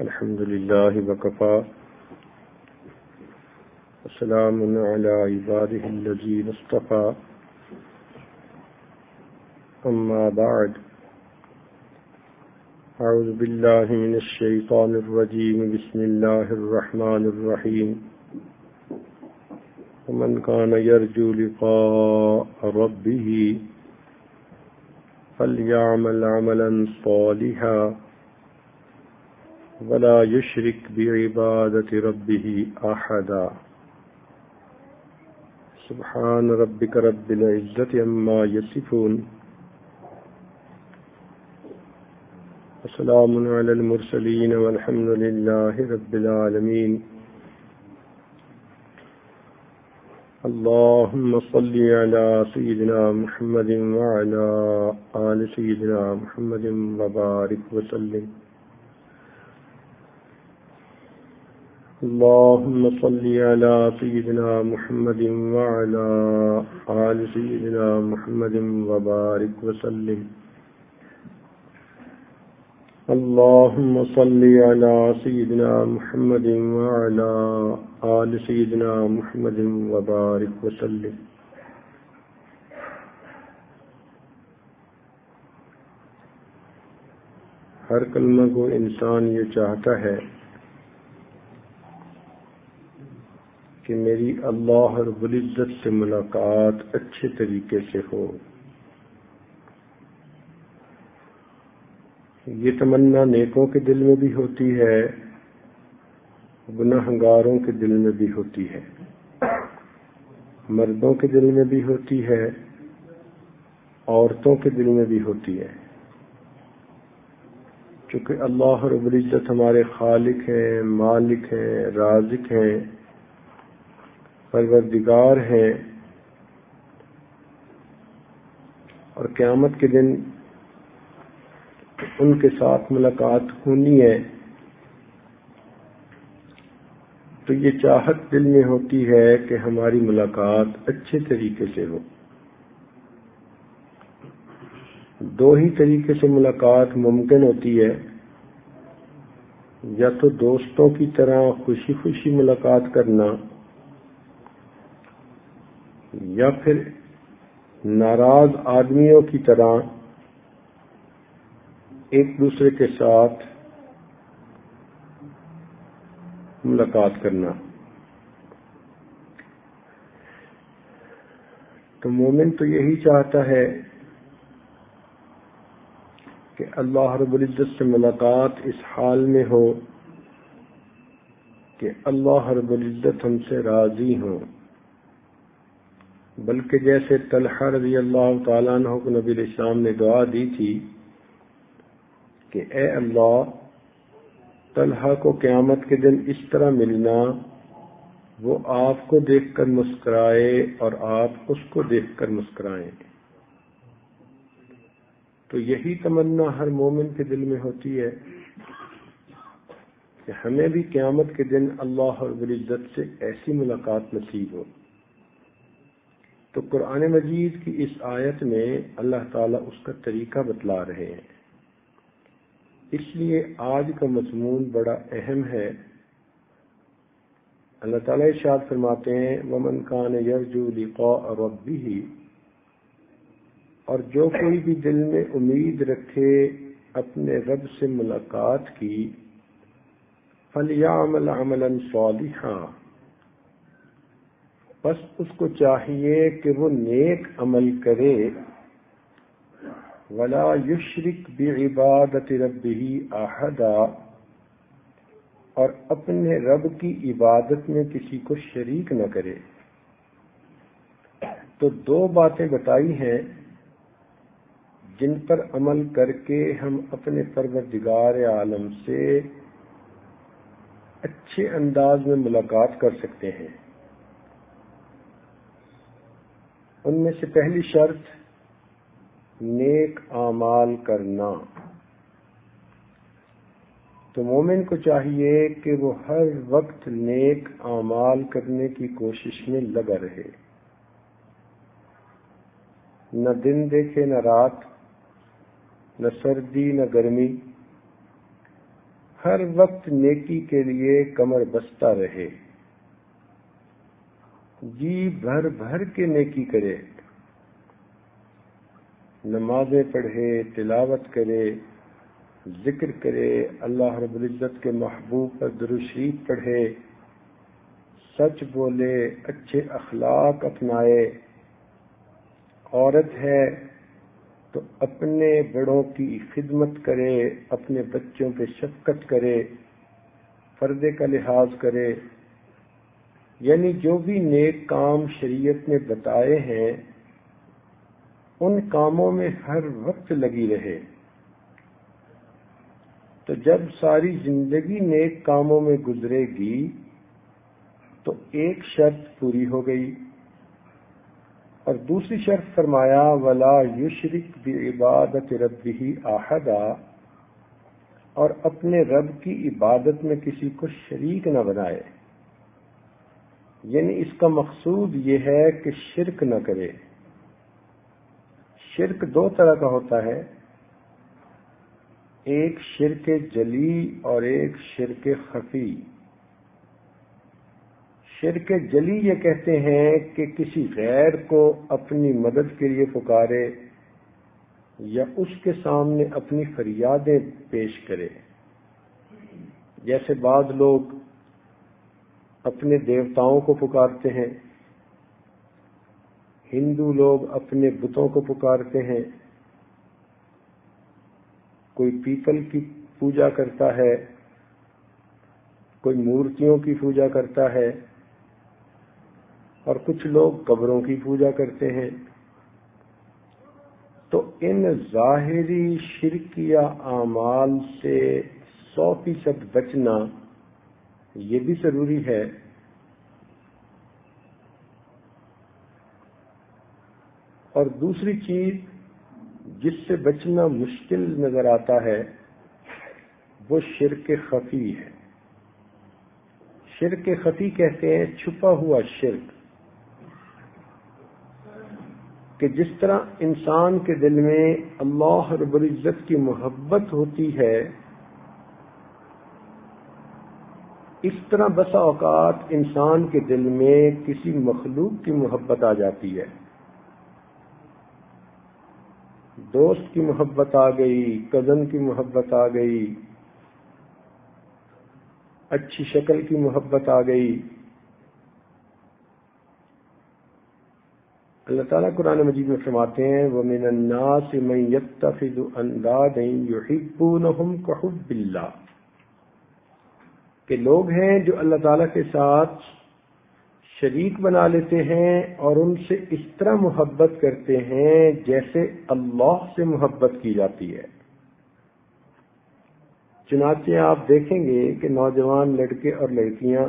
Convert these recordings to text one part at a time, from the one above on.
الحمد لله وكفى. وسلام على عباده الذين اصطفى. أما بعد. أعوذ بالله من الشيطان الرجيم. بسم الله الرحمن الرحيم. ومن كان يرجو لقاء ربه فليعمل عملا صالحا. ولا يشرك بعبادة ربه أحدا. سبحان ربك رب العزة عما يصفون. وسلام على المرسلين والحمد لله رب العالمين. اللهم صل على سيدنا محمد وعلى آل سيدنا محمد وبارك وسلم. اللهم صل على سيدنا محمد وعلى آل سيدنا محمد وبارك وسلم. اللهم صل على سيدنا محمد وعلى آل سيدنا محمد وبارك وسلم. ہر کلمہ کو انسان یہ چاہتا ہے کہ میری اللہ رب العزت سے ملاقات اچھے طریقے سے ہو۔ یہ تمنا نیکوں کے دل میں بھی ہوتی ہے گناہ گاروں کے دل میں بھی ہوتی ہے۔ مردوں کے دل میں بھی ہوتی ہے، عورتوں کے دل میں بھی ہوتی ہے۔ چونکہ اللہ رب العزت ہمارے خالق ہیں، مالک ہیں، رازق ہیں۔ پروردگار ہیں اور قیامت کے دن ان کے ساتھ ملاقات ہونی ہے۔ تو یہ چاہت دل میں ہوتی ہے کہ ہماری ملاقات اچھے طریقے سے ہو۔ دو ہی طریقے سے ملاقات ممکن ہوتی ہے۔ یا تو دوستوں کی طرح خوشی خوشی ملاقات کرنا یا پھر ناراض آدمیوں کی طرح ایک دوسرے کے ساتھ ملاقات کرنا۔ تو مومن تو یہی چاہتا ہے کہ اللہ رب العزت سے ملاقات اس حال میں ہو کہ اللہ رب العزت ہم سے راضی ہوں۔ بلکہ جیسے طلحہ رضی اللہ تعالیٰ عنہ کو نبی الاسلام نے دعا دی تھی کہ اے اللہ، طلحہ کو قیامت کے دن اس طرح ملنا، وہ آپ کو دیکھ کر مسکرائے اور آپ اس کو دیکھ کر مسکرائیں۔ تو یہی تمنا ہر مومن کے دل میں ہوتی ہے کہ ہمیں بھی قیامت کے دن اللہ رب العزت سے ایسی ملاقات نصیب ہو۔ تو قرآن مجید کی اس آیت میں اللہ تعالیٰ اس کا طریقہ بتلا رہے ہیں۔ اس لیے آج کا مضمون بڑا اہم ہے۔ اللہ تعالیٰ ارشاد فرماتے ہیں، ومن کان یرجو لقاء ربه، اور جو کوئی بھی دل میں امید رکھے اپنے رب سے ملاقات کی فلیعمل عملا صالحا بس اس کو چاہیے کہ وہ نیک عمل کرے۔ ولا یشرک بعبادت ربه احدا اور اپنے رب کی عبادت میں کسی کو شریک نہ کرے۔ تو دو باتیں بتائی ہیں جن پر عمل کر کے ہم اپنے پروردگار عالم سے اچھے انداز میں ملاقات کر سکتے ہیں۔ ان میں سے پہلی شرط، نیک اعمال کرنا۔ تو مومن کو چاہیے کہ وہ ہر وقت نیک اعمال کرنے کی کوشش میں لگا رہے۔ نہ دن دیکھے نہ رات، نہ سردی نہ گرمی۔ ہر وقت نیکی کے لیے کمر بستہ رہے۔ جی بھر بھر کے نیکی کرے، نمازیں پڑھے، تلاوت کرے، ذکر کرے، اللہ رب العزت کے محبوب پر درشریف پڑھے، سچ بولے، اچھے اخلاق اپنائے۔ عورت ہے تو اپنے بڑوں کی خدمت کرے، اپنے بچوں پہ شفقت کرے، پردے کا لحاظ کرے۔ یعنی جو بھی نیک کام شریعت نے بتائے ہیں، ان کاموں میں ہر وقت لگی رہے۔ تو جب ساری زندگی نیک کاموں میں گزرے گی، تو ایک شرط پوری ہو گئی۔ اور دوسری شرط فرمایا، ولا یشرک بھی عبادت رب ہی آحدہ اور اپنے رب کی عبادت میں کسی کو شریک نہ بنائے۔ یعنی اس کا مقصود یہ ہے کہ شرک نہ کرے۔ شرک دو طرح کا ہوتا ہے۔ ایک شرک جلی اور ایک شرک خفی۔ شرک جلی یہ کہتے ہیں کہ کسی غیر کو اپنی مدد کے لیے پکارے یا اس کے سامنے اپنی فریادیں پیش کرے۔ جیسے بعض لوگ اپنے دیوتاؤں کو پکارتے ہیں۔ ہندو لوگ اپنے بتوں کو پکارتے ہیں۔ کوئی پیپل کی پوجا کرتا ہے، کوئی مورتیوں کی پوجا کرتا ہے اور کچھ لوگ قبروں کی پوجا کرتے ہیں۔ تو ان ظاہری شرکیہ اعمال سے سو فیصد بچنا یہ بھی ضروری ہے اور دوسری چیز جس سے بچنا مشکل نظر آتا ہے، وہ شرک خفی ہے۔ شرک خفی کہتے ہیں چھپا ہوا شرک، کہ جس طرح انسان کے دل میں اللہ رب العزت کی محبت ہوتی ہے اس طرح بسا اوقات انسان کے دل میں کسی مخلوق کی محبت آ جاتی ہے۔ دوست کی محبت آ گئی، کزن کی محبت آ گئی، اچھی شکل کی محبت آ گئی۔ اللہ تعالیٰ قرآن مجید میں فرماتے ہیں وہ من الناس من يتخذ اندادا يحبونهم كحب الله۔ کہ لوگ ہیں جو اللہ تعالیٰ کے ساتھ شریک بنا لیتے ہیں اور ان سے اس طرح محبت کرتے ہیں جیسے اللہ سے محبت کی جاتی ہے۔ چنانچہ آپ دیکھیں گے کہ نوجوان لڑکے اور لڑکیاں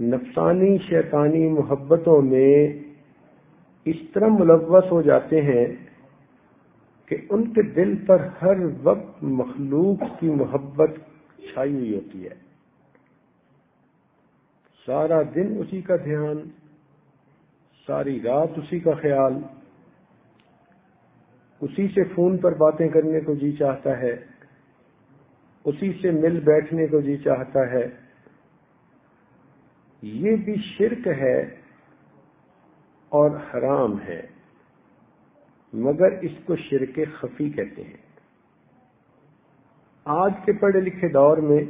نفسانی، شیطانی محبتوں میں اس طرح ملوث ہو جاتے ہیں کہ ان کے دل پر ہر وقت مخلوق کی محبت چھائی ہوئی ہوتی ہے۔ سارا دن اسی کا دھیان، ساری رات اسی کا خیال۔ اسی سے فون پر باتیں کرنے کو جی چاہتا ہے۔ اسی سے مل بیٹھنے کو جی چاہتا ہے۔ یہ بھی شرک ہے اور حرام ہے۔ مگر اس کو شرک خفی کہتے ہیں۔ آج کے پڑھے لکھے دور میں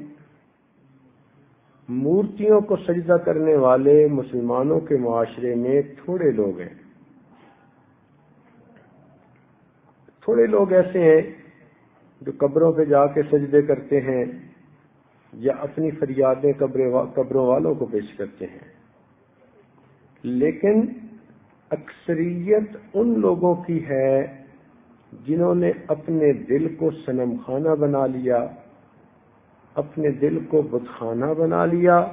مورتیوں کو سجدہ کرنے والے مسلمانوں کے معاشرے میں تھوڑے لوگ ہیں۔ تھوڑے لوگ ایسے ہیں جو قبروں پہ جا کے سجدے کرتے ہیں یا اپنی فریادیں قبروں والوں کو پیش کرتے ہیں۔ لیکن اکثریت ان لوگوں کی ہے جنہوں نے اپنے دل کو سنم خانہ بنا لیا، اپنے دل کو بتخانہ بنا لیا،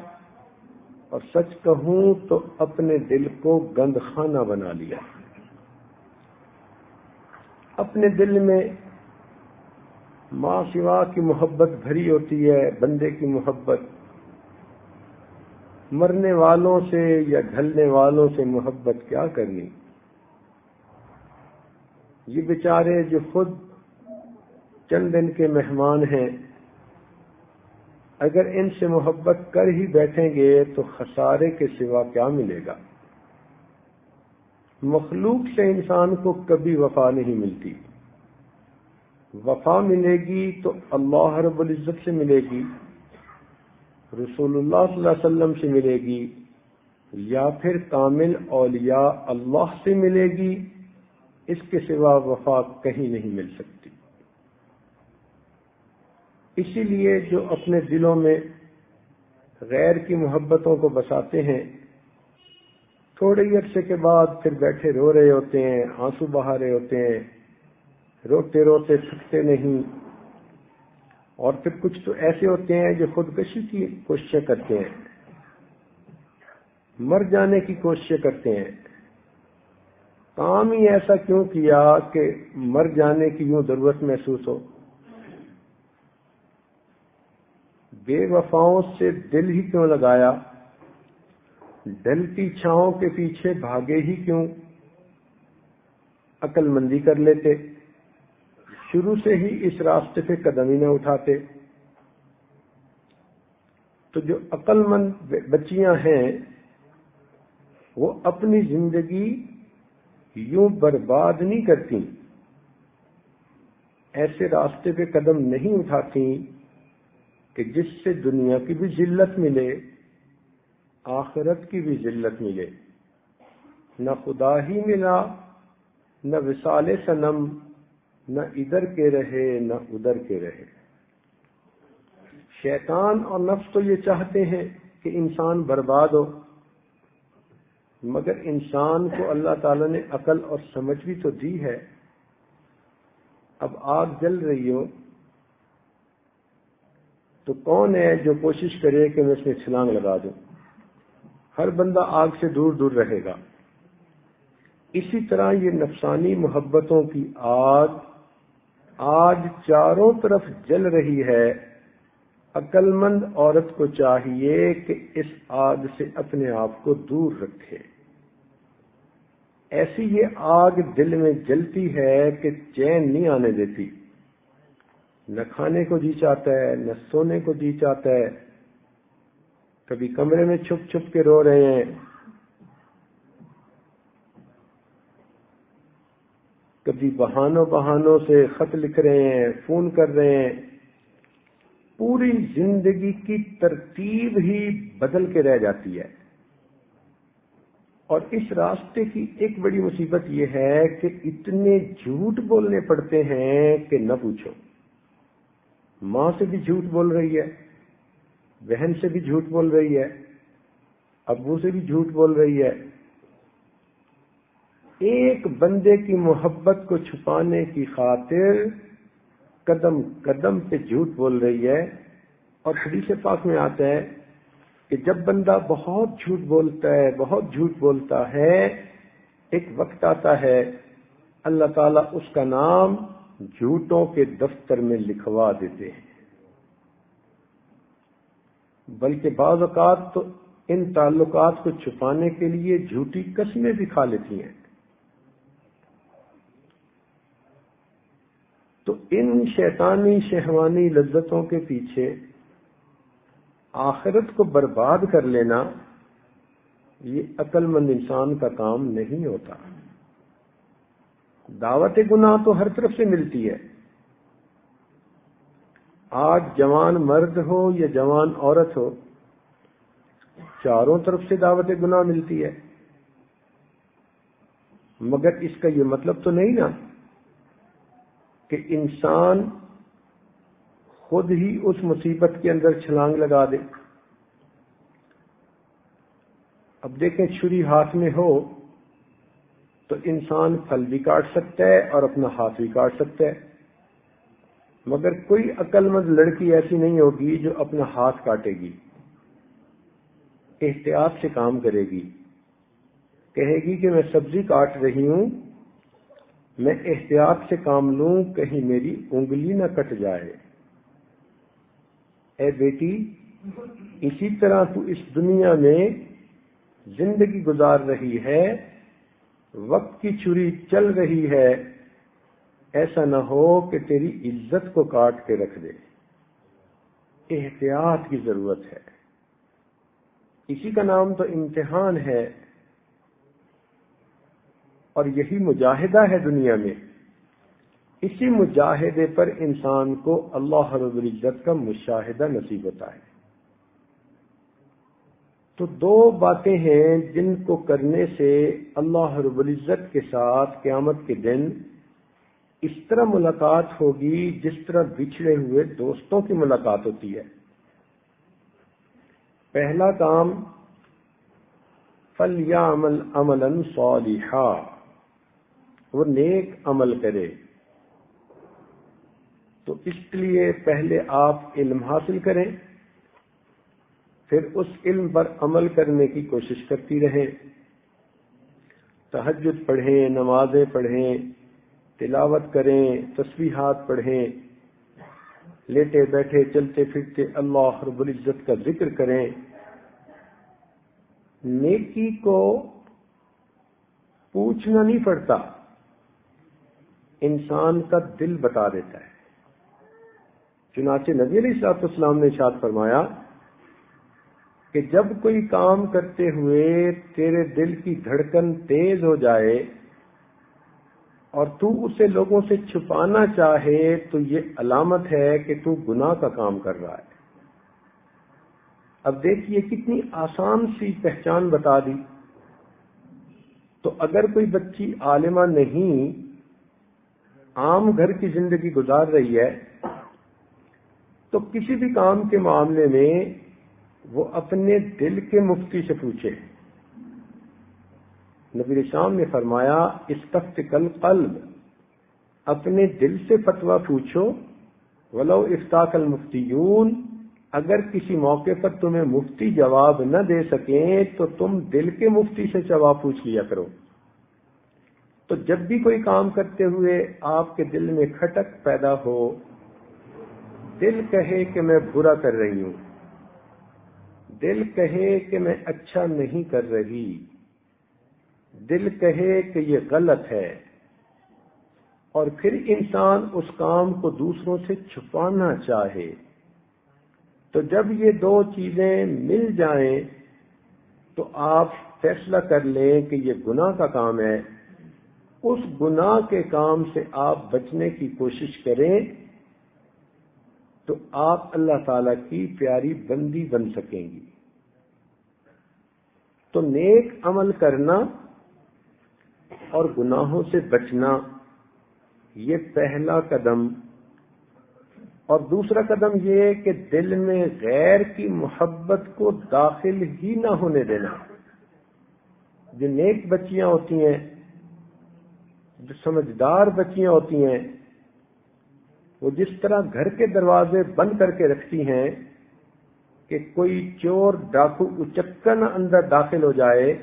اور سچ کہوں تو اپنے دل کو گند خانہ بنا لیا۔ اپنے دل میں ماں سوا کی محبت بھری ہوتی ہے، بندے کی محبت۔ مرنے والوں سے یا ڈھلنے والوں سے محبت کیا کرنی؟ یہ بیچارے جو خود چند دن کے مہمان ہیں، اگر ان سے محبت کر ہی بیٹھیں گے تو خسارے کے سوا کیا ملے گا؟ مخلوق سے انسان کو کبھی وفا نہیں ملتی۔ وفا ملے گی تو اللہ رب العزت سے ملے گی، رسول اللہ صلی اللہ علیہ وسلم سے ملے گی، یا پھر کامل اولیاء اللہ سے ملے گی۔ اس کے سوا وفا کہیں نہیں مل سکتی۔ اسی لیے جو اپنے دلوں میں غیر کی محبتوں کو بساتے ہیں، تھوڑے ہی عرصے کے بعد پھر بیٹھے رو رہے ہوتے ہیں، آنسو بہا رہے ہوتے ہیں، روتے روتے تھکتے نہیں۔ اور پھر کچھ تو ایسے ہوتے ہیں جو خودکشی کی کوششیں کرتے ہیں۔ مر جانے کی کوششیں کرتے ہیں۔ کام ہی ایسا کیوں کیا کہ مر جانے کی یوں ضرورت محسوس ہو؟ بے وفاؤں سے دل ہی کیوں لگایا؟ ڈلتی چھاؤں کے پیچھے بھاگے ہی کیوں؟ عقل مندی کر لیتے، شروع سے ہی اس راستے پہ قدم ہی نہ اٹھاتے۔ تو جو عقل مند بچیاں ہیں، وہ اپنی زندگی یوں برباد نہیں کرتی۔ ایسے راستے پہ قدم نہیں اٹھاتی کہ جس سے دنیا کی بھی ذلت ملے، آخرت کی بھی ذلت ملے۔ نہ خدا ہی ملا، نہ وسال سنم نہ ادھر کے رہے، نہ ادھر کے رہے۔ شیطان اور نفس تو یہ چاہتے ہیں کہ انسان برباد ہو۔ مگر انسان کو اللہ تعالی نے عقل اور سمجھ بھی تو دی ہے۔ اب آگ جل رہی ہو، تو کون ہے جو کوشش کرے کہ میں اس میں چھلانگ لگا دوں؟ ہر بندہ آگ سے دور دور رہے گا۔ اسی طرح یہ نفسانی محبتوں کی آگ آج چاروں طرف جل رہی ہے۔ عقل مند عورت کو چاہیے کہ اس آگ سے اپنے آپ کو دور رکھے۔ ایسی یہ آگ دل میں جلتی ہے کہ چین نہیں آنے دیتی۔ نہ کھانے کو جی چاہتا ہے، نہ سونے کو جی چاہتا ہے۔ کبھی کمرے میں چھپ چھپ کے رو رہے ہیں۔ کبھی بہانوں بہانوں سے خط لکھ رہے ہیں، فون کر رہے ہیں۔ پوری زندگی کی ترتیب ہی بدل کے رہ جاتی ہے۔ اور اس راستے کی ایک بڑی مصیبت یہ ہے کہ اتنے جھوٹ بولنے پڑتے ہیں کہ نہ پوچھو۔ ماں سے بھی جھوٹ بول رہی ہے، بہن سے بھی جھوٹ بول رہی ہے، ابو سے بھی جھوٹ بول رہی ہے۔ ایک بندے کی محبت کو چھپانے کی خاطر قدم قدم پہ جھوٹ بول رہی ہے۔ اور حدیث پاک میں آتا ہے کہ جب بندہ بہت جھوٹ بولتا ہے، بہت جھوٹ بولتا ہے، ایک وقت آتا ہے، اللہ تعالیٰ اس کا نام جھوٹوں کے دفتر میں لکھوا دیتے ہیں۔ بلکہ بعض اوقات تو ان تعلقات کو چھپانے کے لیے جھوٹی قسمیں بھی کھا لیتی ہیں۔ تو ان شیطانی، شہوانی لذتوں کے پیچھے آخرت کو برباد کر لینا یہ عقل مند انسان کا کام نہیں ہوتا۔ دعوت گناہ تو ہر طرف سے ملتی ہے۔ آج جوان مرد ہو یا جوان عورت ہو، چاروں طرف سے دعوت گناہ ملتی ہے۔ مگر اس کا یہ مطلب تو نہیں نا کہ انسان خود ہی اس مصیبت کے اندر چھلانگ لگا دے۔ اب دیکھیں چھری ہاتھ میں ہو تو انسان پھل بھی کاٹ سکتا ہے اور اپنا ہاتھ بھی کاٹ سکتا ہے۔ مگر کوئی عقل مند لڑکی ایسی نہیں ہوگی جو اپنا ہاتھ کاٹے گی۔ احتیاط سے کام کرے گی۔ کہے گی کہ میں سبزی کاٹ رہی ہوں، میں احتیاط سے کام لوں، کہیں میری انگلی نہ کٹ جائے۔ اے بیٹی، اسی طرح تو اس دنیا میں زندگی گزار رہی ہے، وقت کی چھری چل رہی ہے، ایسا نہ ہو کہ تیری عزت کو کاٹ کے رکھ دے۔ احتیاط کی ضرورت ہے۔ اسی کا نام تو امتحان ہے۔ اور یہی مجاہدہ ہے دنیا میں۔ اسی مجاہدے پر انسان کو اللہ رب العزت کا مشاہدہ نصیب ہوتا ہے۔ تو دو باتیں ہیں جن کو کرنے سے اللہ رب العزت کے ساتھ قیامت کے دن اس طرح ملاقات ہوگی جس طرح بچھڑے ہوئے دوستوں کی ملاقات ہوتی ہے۔ پہلا کام فل یا عمل عمل وہ نیک عمل کرے۔ تو اس لیے پہلے آپ علم حاصل کریں، پھر اس علم پر عمل کرنے کی کوشش کرتی رہیں۔ تحجد پڑھیں، نمازیں پڑھیں، تلاوت کریں تصویحات پڑھیں، لیٹے بیٹھے، چلتے پھرتے اللہ رب العزت کا ذکر کریں۔ نیکی کو پوچھنا نہیں پڑتا، انسان کا دل بتا دیتا ہے۔ چنانچہ نبی علیہ السلاط اسلام نے شاد فرمایا کہ جب کوئی کام کرتے ہوئے تیرے دل کی دھڑکن تیز ہو جائے اور تو اسے لوگوں سے چھپانا چاہے تو یہ علامت ہے کہ تو گناہ کا کام کر رہا ہے۔ اب دیکھیے کتنی آسان سی پہچان بتا دی۔ تو اگر کوئی بچی عالمہ نہیں، عام گھر کی زندگی گزار رہی ہے تو کسی بھی کام کے معاملے میں وہ اپنے دل کے مفتی سے پوچھے۔ نبی شام نے فرمایا اس تخت کل قلب اپنے دل سے فتوا پوچھو، ولو افتاق المفتیون، اگر کسی موقع پر تمہیں مفتی جواب نہ دے سکیں تو تم دل کے مفتی سے جواب پوچھ لیا کرو۔ تو جب بھی کوئی کام کرتے ہوئے آپ کے دل میں کھٹک پیدا ہو دل کہے کہ میں برا کر رہی ہوں۔ دل کہے کہ میں اچھا نہیں کر رہی۔ دل کہے کہ یہ غلط ہے۔ اور پھر انسان اس کام کو دوسروں سے چھپانا چاہے۔ تو جب یہ دو چیزیں مل جائیں، تو آپ فیصلہ کر لیں کہ یہ گناہ کا کام ہے۔ اس گناہ کے کام سے آپ بچنے کی کوشش کریں۔ تو آپ اللہ تعالی کی پیاری بندی بن سکیں گی۔ تو نیک عمل کرنا اور گناہوں سے بچنا، یہ پہلا قدم۔ اور دوسرا قدم یہ ہے کہ دل میں غیر کی محبت کو داخل ہی نہ ہونے دینا۔ جو نیک بچیاں ہوتی ہیں، جو سمجھدار بچیاں ہوتی ہیں وہ جس طرح گھر کے دروازے بند کر کے رکھتی ہیں کہ کوئی چور ڈاکو اچکن اندر داخل ہو جائے،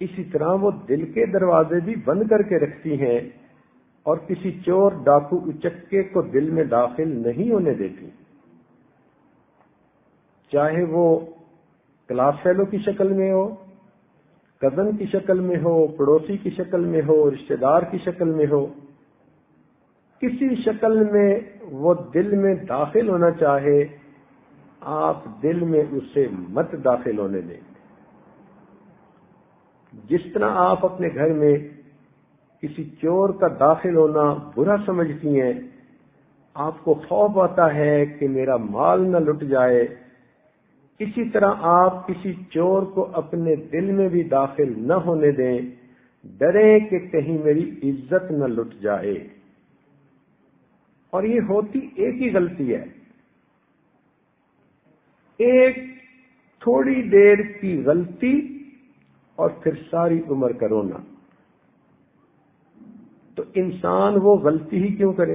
اسی طرح وہ دل کے دروازے بھی بند کر کے رکھتی ہیں اور کسی چور ڈاکو اچکے کو دل میں داخل نہیں ہونے دیتی۔ چاہے وہ کلاس فیلو کی شکل میں ہو، کزن کی شکل میں ہو، پڑوسی کی شکل میں ہو، رشتہ دار کی شکل میں ہو کسی شکل میں وہ دل میں داخل ہونا چاہے، آپ دل میں اسے مت داخل ہونے دیں۔ جس طرح آپ اپنے گھر میں کسی چور کا داخل ہونا برا سمجھتی ہیں، آپ کو خوف آتا ہے کہ میرا مال نہ لٹ جائے۔ اسی طرح آپ کسی چور کو اپنے دل میں بھی داخل نہ ہونے دیں ڈرے کہ کہیں میری عزت نہ لٹ جائے۔ اور یہ ہوتی ایک ہی غلطی ہے۔ ایک تھوڑی دیر کی غلطی اور پھر ساری عمر کا رونا۔ تو انسان وہ غلطی ہی کیوں کرے؟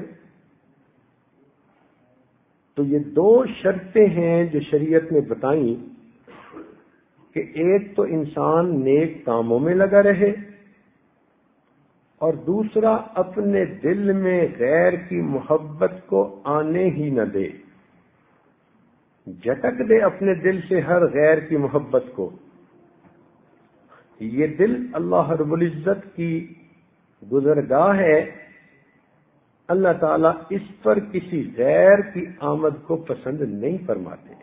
تو یہ دو شرطیں ہیں جو شریعت نے بتائیں کہ ایک تو انسان نیک کاموں میں لگا رہے اور دوسرا اپنے دل میں غیر کی محبت کو آنے ہی نہ دے۔ جٹک دے اپنے دل سے ہر غیر کی محبت کو۔ یہ دل اللہ رب العزت کی گزرگاہ ہے۔ اللہ تعالیٰ اس پر کسی غیر کی آمد کو پسند نہیں فرماتے۔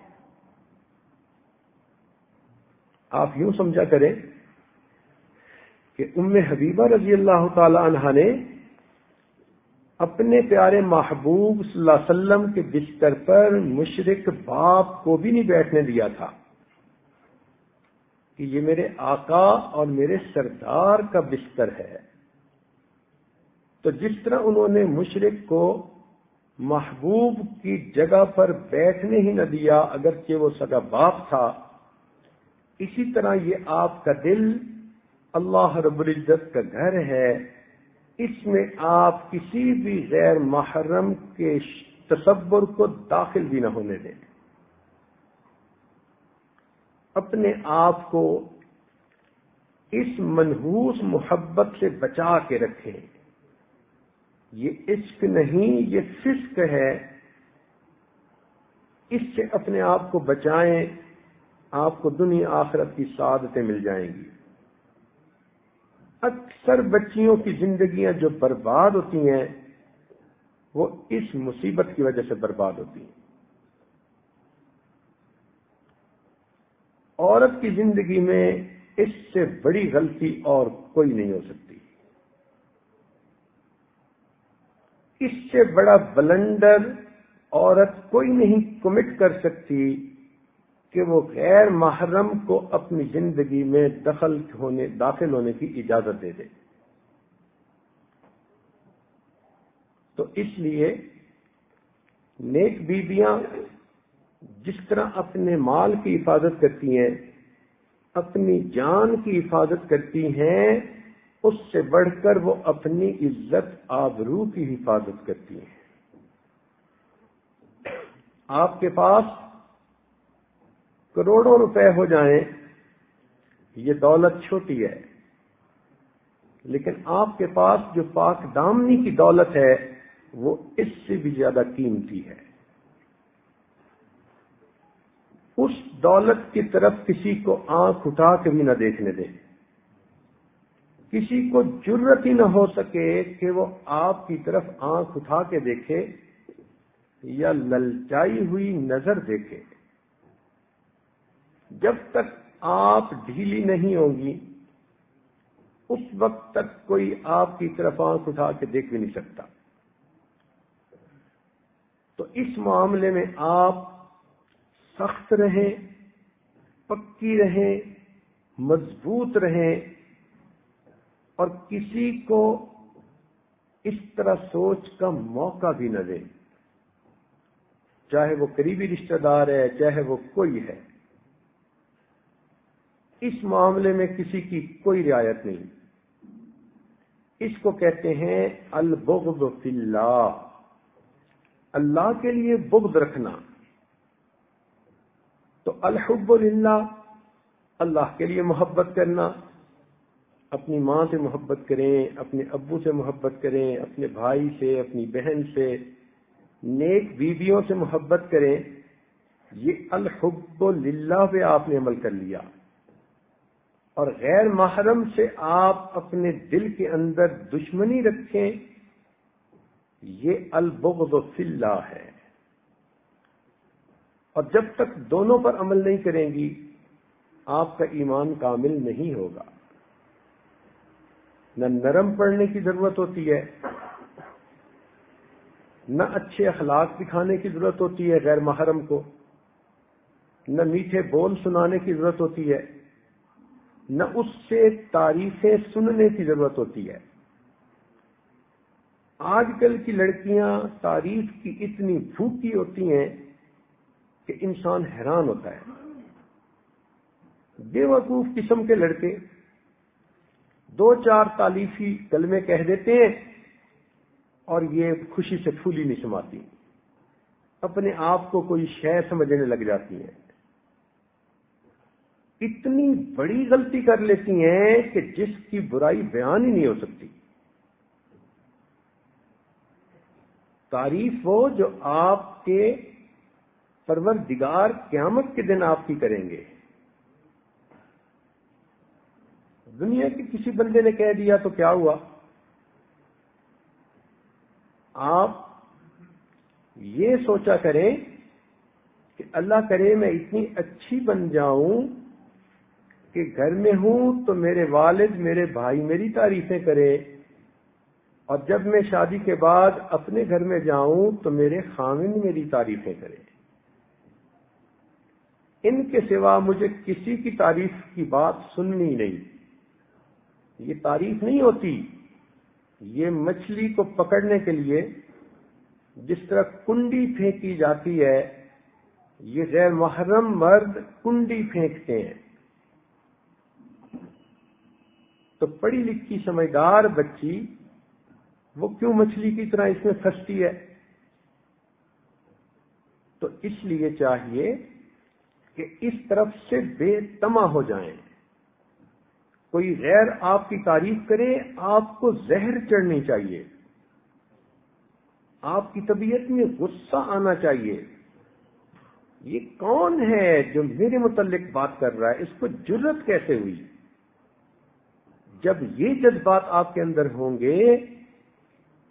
آپ یوں سمجھا کریں کہ ام حبیبہ رضی اللہ تعالی عنہ نے اپنے پیارے محبوب صلی اللہ علیہ وسلم کے بستر پر مشرق باپ کو بھی نہیں بیٹھنے دیا تھا کہ یہ میرے آقا اور میرے سردار کا بستر ہے۔ تو جس طرح انہوں نے مشرق کو محبوب کی جگہ پر بیٹھنے ہی نہ دیا، اگرچہ وہ سگا باپ تھا، اسی طرح یہ آپ کا دل اللہ رب العزت کا گھر ہے، اس میں آپ کسی بھی غیر محرم کے تصور کو داخل بھی نہ ہونے دیں۔ اپنے آپ کو اس منحوس محبت سے بچا کے رکھیں۔ یہ عشق نہیں، یہ فسق ہے۔ اس سے اپنے آپ کو بچائیں، آپ کو دنیا آخرت کی سعادتیں مل جائیں گی۔ اکثر بچیوں کی زندگیاں جو برباد ہوتی ہیں، وہ اس مصیبت کی وجہ سے برباد ہوتی ہیں۔ عورت کی زندگی میں اس سے بڑی غلطی اور کوئی نہیں ہو سکتی۔ اس سے بڑا بلنڈر عورت کوئی نہیں کمٹ کر سکتی۔ کہ وہ غیر محرم کو اپنی زندگی میں دخل ہونے، داخل ہونے کی اجازت دے دے۔ تو اس لیے نیک بیویاں جس طرح اپنے مال کی حفاظت کرتی ہیں، اپنی جان کی حفاظت کرتی ہیں، اس سے بڑھ کر وہ اپنی عزت، آبرو کی حفاظت کرتی ہیں۔ آپ کے پاس کروڑوں روپے ہو جائیں، یہ دولت چھوٹی ہے۔ لیکن آپ کے پاس جو پاک دامنی کی دولت ہے، وہ اس سے بھی زیادہ قیمتی ہے۔ اس دولت کی طرف کسی کو آنکھ اٹھا کے بھی نہ دیکھنے دیں۔ کسی کو ضرورت ہی نہ ہو سکے کہ وہ آپ کی طرف آنکھ اٹھا کے دیکھے یا للچائی ہوئی نظر دیکھے۔ جب تک آپ ڈھیلی نہیں ہوں گی، اس وقت تک کوئی آپ کی طرف آنکھ اٹھا کے دیکھ بھی نہیں سکتا۔ تو اس معاملے میں آپ سخت رہیں، پکی رہیں، مضبوط رہیں اور کسی کو اس طرح سوچ کا موقع بھی نہ دیں۔ چاہے وہ قریبی رشتہ دار ہے، چاہے وہ کوئی ہے۔ اس معاملے میں کسی کی کوئی رعایت نہیں۔ اس کو کہتے ہیں البغض فی اللہ۔ اللہ کے لیے بغض رکھنا۔ تو الحب للہ، اللہ کے لیے محبت کرنا۔ اپنی ماں سے محبت کریں، اپنے ابو سے محبت کریں، اپنے بھائی سے، اپنی بہن سے۔ نیک بیویوں سے محبت کریں۔ یہ الحب للہ پہ آپ نے عمل کر لیا۔ اور غیر محرم سے آپ اپنے دل کے اندر دشمنی رکھیں، یہ البغض فی اللہ ہے۔ اور جب تک دونوں پر عمل نہیں کریں گی، آپ کا ایمان کامل نہیں ہوگا۔ نہ نرم پڑنے کی ضرورت ہوتی ہے، نہ اچھے اخلاق دکھانے کی ضرورت ہوتی ہے غیر محرم کو، نہ میٹھے بول سنانے کی ضرورت ہوتی ہے۔ نہ اس سے تعریفیں سننے کی ضرورت ہوتی ہے۔ آج کل کی لڑکیاں تعریف کی اتنی بھوکی ہوتی ہیں کہ انسان حیران ہوتا ہے۔ بے وقوف قسم کے لڑکے دو چار تالیفی کلمے کہہ دیتے ہیں اور یہ خوشی سے پھولی نہیں سماتی۔ اپنے آپ کو کوئی شے سمجھنے لگ جاتی ہیں۔ اتنی بڑی غلطی کر لیتی ہیں کہ جس کی برائی بیان ہی نہیں ہو سکتی۔ تعریف وہ جو آپ کے پروردگار قیامت کے دن آپ کی کریں گے۔ دنیا کے کسی بندے نے کہہ دیا تو کیا ہوا؟ آپ یہ سوچا کریں کہ اللہ کرے میں اتنی اچھی بن جاؤں کہ گھر میں ہوں تو میرے والد، میرے بھائی میری تعریفیں کرے اور جب میں شادی کے بعد اپنے گھر میں جاؤں تو میرے خامن میری تعریفیں کرے ان کے سوا مجھے کسی کی تعریف کی بات سننی نہیں۔ یہ تعریف نہیں ہوتی، یہ مچھلی کو پکڑنے کے لیے جس طرح کنڈی پھینکی جاتی ہے، یہ غیر محرم مرد کنڈی پھینکتے ہیں۔ تو پڑھی لکھی سمجھدار بچی وہ کیوں مچھلی کی طرح اس میں پھنستی ہے؟ تو اس لیے چاہیے کہ اس طرف سے بے تما ہو جائیں۔ کوئی غیر آپ کی تعریف کرے، آپ کو زہر چڑھنی چاہیے۔ آپ کی طبیعت میں غصہ آنا چاہیے۔ یہ کون ہے جو میرے متعلق بات کر رہا ہے؟ اس کو جرت کیسے ہوئی؟ جب یہ جذبات آپ کے اندر ہوں گے،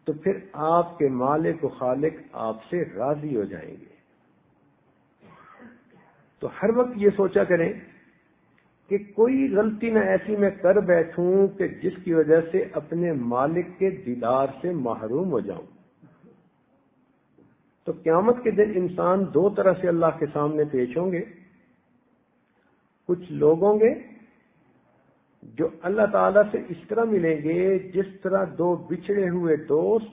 تو پھر آپ کے مالک و خالق آپ سے راضی ہو جائیں گے۔ تو ہر وقت یہ سوچا کریں کہ کوئی غلطی نہ ایسی میں کر بیٹھوں کہ جس کی وجہ سے اپنے مالک کے دیدار سے محروم ہو جاؤں۔ تو قیامت کے دن انسان دو طرح سے اللہ کے سامنے پیش ہوں گے۔ کچھ لوگ ہوں گے جو اللہ تعالی سے اس طرح ملیں گے، جس طرح دو بچھڑے ہوئے دوست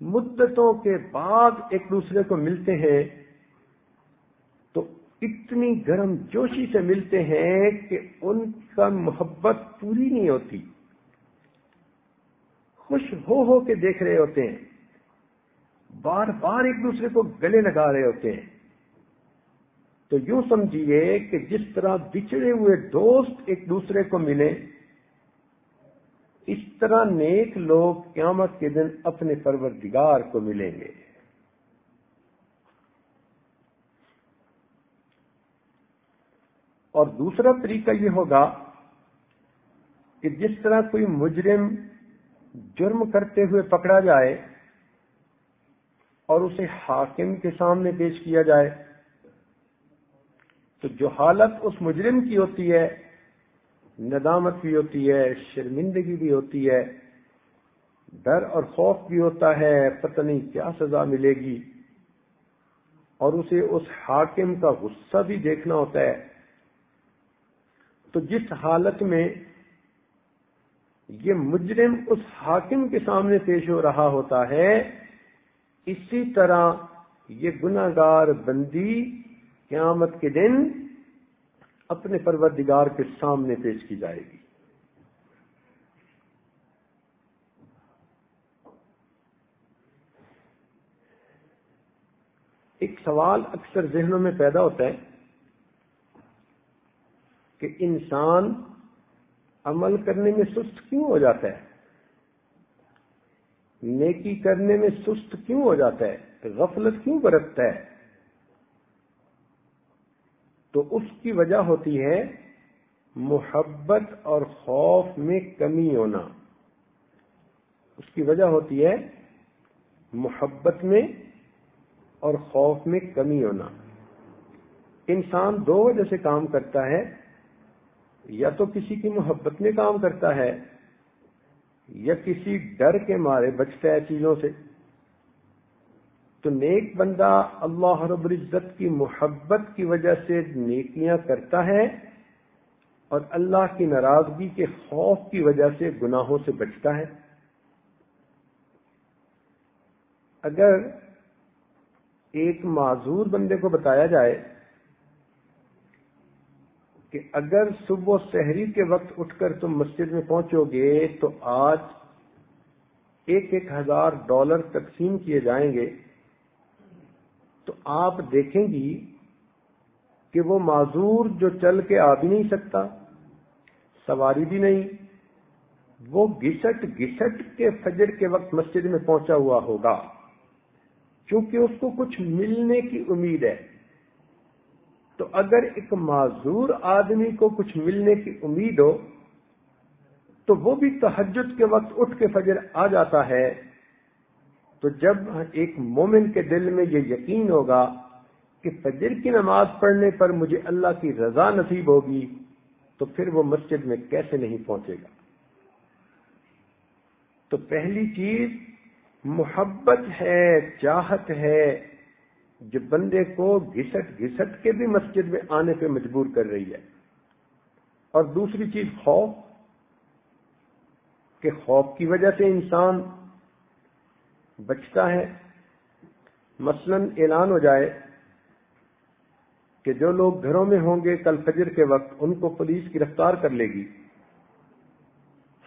مدتوں کے بعد ایک دوسرے کو ملتے ہیں، تو اتنی گرم جوشی سے ملتے ہیں کہ ان کا محبت پوری نہیں ہوتی۔ خوش ہو ہو کے دیکھ رہے ہوتے ہیں۔ بار بار ایک دوسرے کو گلے لگا رہے ہوتے ہیں۔ تو یوں سمجھیے کہ جس طرح بچھڑے ہوئے دوست ایک دوسرے کو ملے، اس طرح نیک لوگ قیامت کے دن اپنے پروردگار کو ملیں گے۔ اور دوسرا طریقہ یہ ہوگا کہ جس طرح کوئی مجرم جرم کرتے ہوئے پکڑا جائے اور اسے حاکم کے سامنے پیش کیا جائے تو جو حالت اس مجرم کی ہوتی ہے، ندامت بھی ہوتی ہے، شرمندگی بھی ہوتی ہے، ڈر اور خوف بھی ہوتا ہے، پتہ نہیں کیا سزا ملے گی۔ اور اسے اس حاکم کا غصہ بھی دیکھنا ہوتا ہے۔ تو جس حالت میں یہ مجرم اس حاکم کے سامنے پیش ہو رہا ہوتا ہے، اسی طرح یہ گناگار بندی قیامت کے دن اپنے پروردگار کے سامنے پیش کی جائے گی۔ ایک سوال اکثر ذہنوں میں پیدا ہوتا ہے کہ انسان عمل کرنے میں سست کیوں ہو جاتا ہے؟ نیکی کرنے میں سست کیوں ہو جاتا ہے؟ غفلت کیوں برتتا ہے؟ تو اس کی وجہ ہوتی ہے محبت اور خوف میں کمی ہونا۔ اس کی وجہ ہوتی ہے محبت میں اور خوف میں کمی ہونا۔ انسان دو وجہ سے کام کرتا ہے، یا تو کسی کی محبت میں کام کرتا ہے، یا کسی ڈر کے مارے بچتا ہے چیزوں سے۔ تو نیک بندہ اللہ رب العزت کی محبت کی وجہ سے نیکیاں کرتا ہے اور اللہ کی ناراضگی کے خوف کی وجہ سے گناہوں سے بچتا ہے۔ اگر ایک معذور بندے کو بتایا جائے کہ اگر صبح شہری کے وقت اٹھ کر تم مسجد میں پہنچو گے تو آج ایک ایک ہزار ڈالر تقسیم کیے جائیں گے۔ تو آپ دیکھیں گی کہ وہ معذور جو چل کے آ بھی نہیں سکتا، سواری بھی نہیں، وہ گسٹ گسٹ کے فجر کے وقت مسجد میں پہنچا ہوا ہوگا۔ کیونکہ اس کو کچھ ملنے کی امید ہے۔ تو اگر ایک معذور آدمی کو کچھ ملنے کی امید ہو، تو وہ بھی تحجد کے وقت اٹھ کے فجر آ جاتا ہے۔ تو جب ایک مومن کے دل میں یہ یقین ہوگا کہ فجر کی نماز پڑھنے پر مجھے اللہ کی رضا نصیب ہوگی، تو پھر وہ مسجد میں کیسے نہیں پہنچے گا؟ تو پہلی چیز، محبت ہے، چاہت ہے جو بندے کو گھسٹ گھسٹ کے بھی مسجد میں آنے پہ مجبور کر رہی ہے۔ اور دوسری چیز، خوف، کہ خوف کی وجہ سے انسان بچتا ہے، مثلا اعلان ہو جائے کہ جو لوگ گھروں میں ہوں گے کل فجر کے وقت، ان کو پولیس گرفتار کر لے گی۔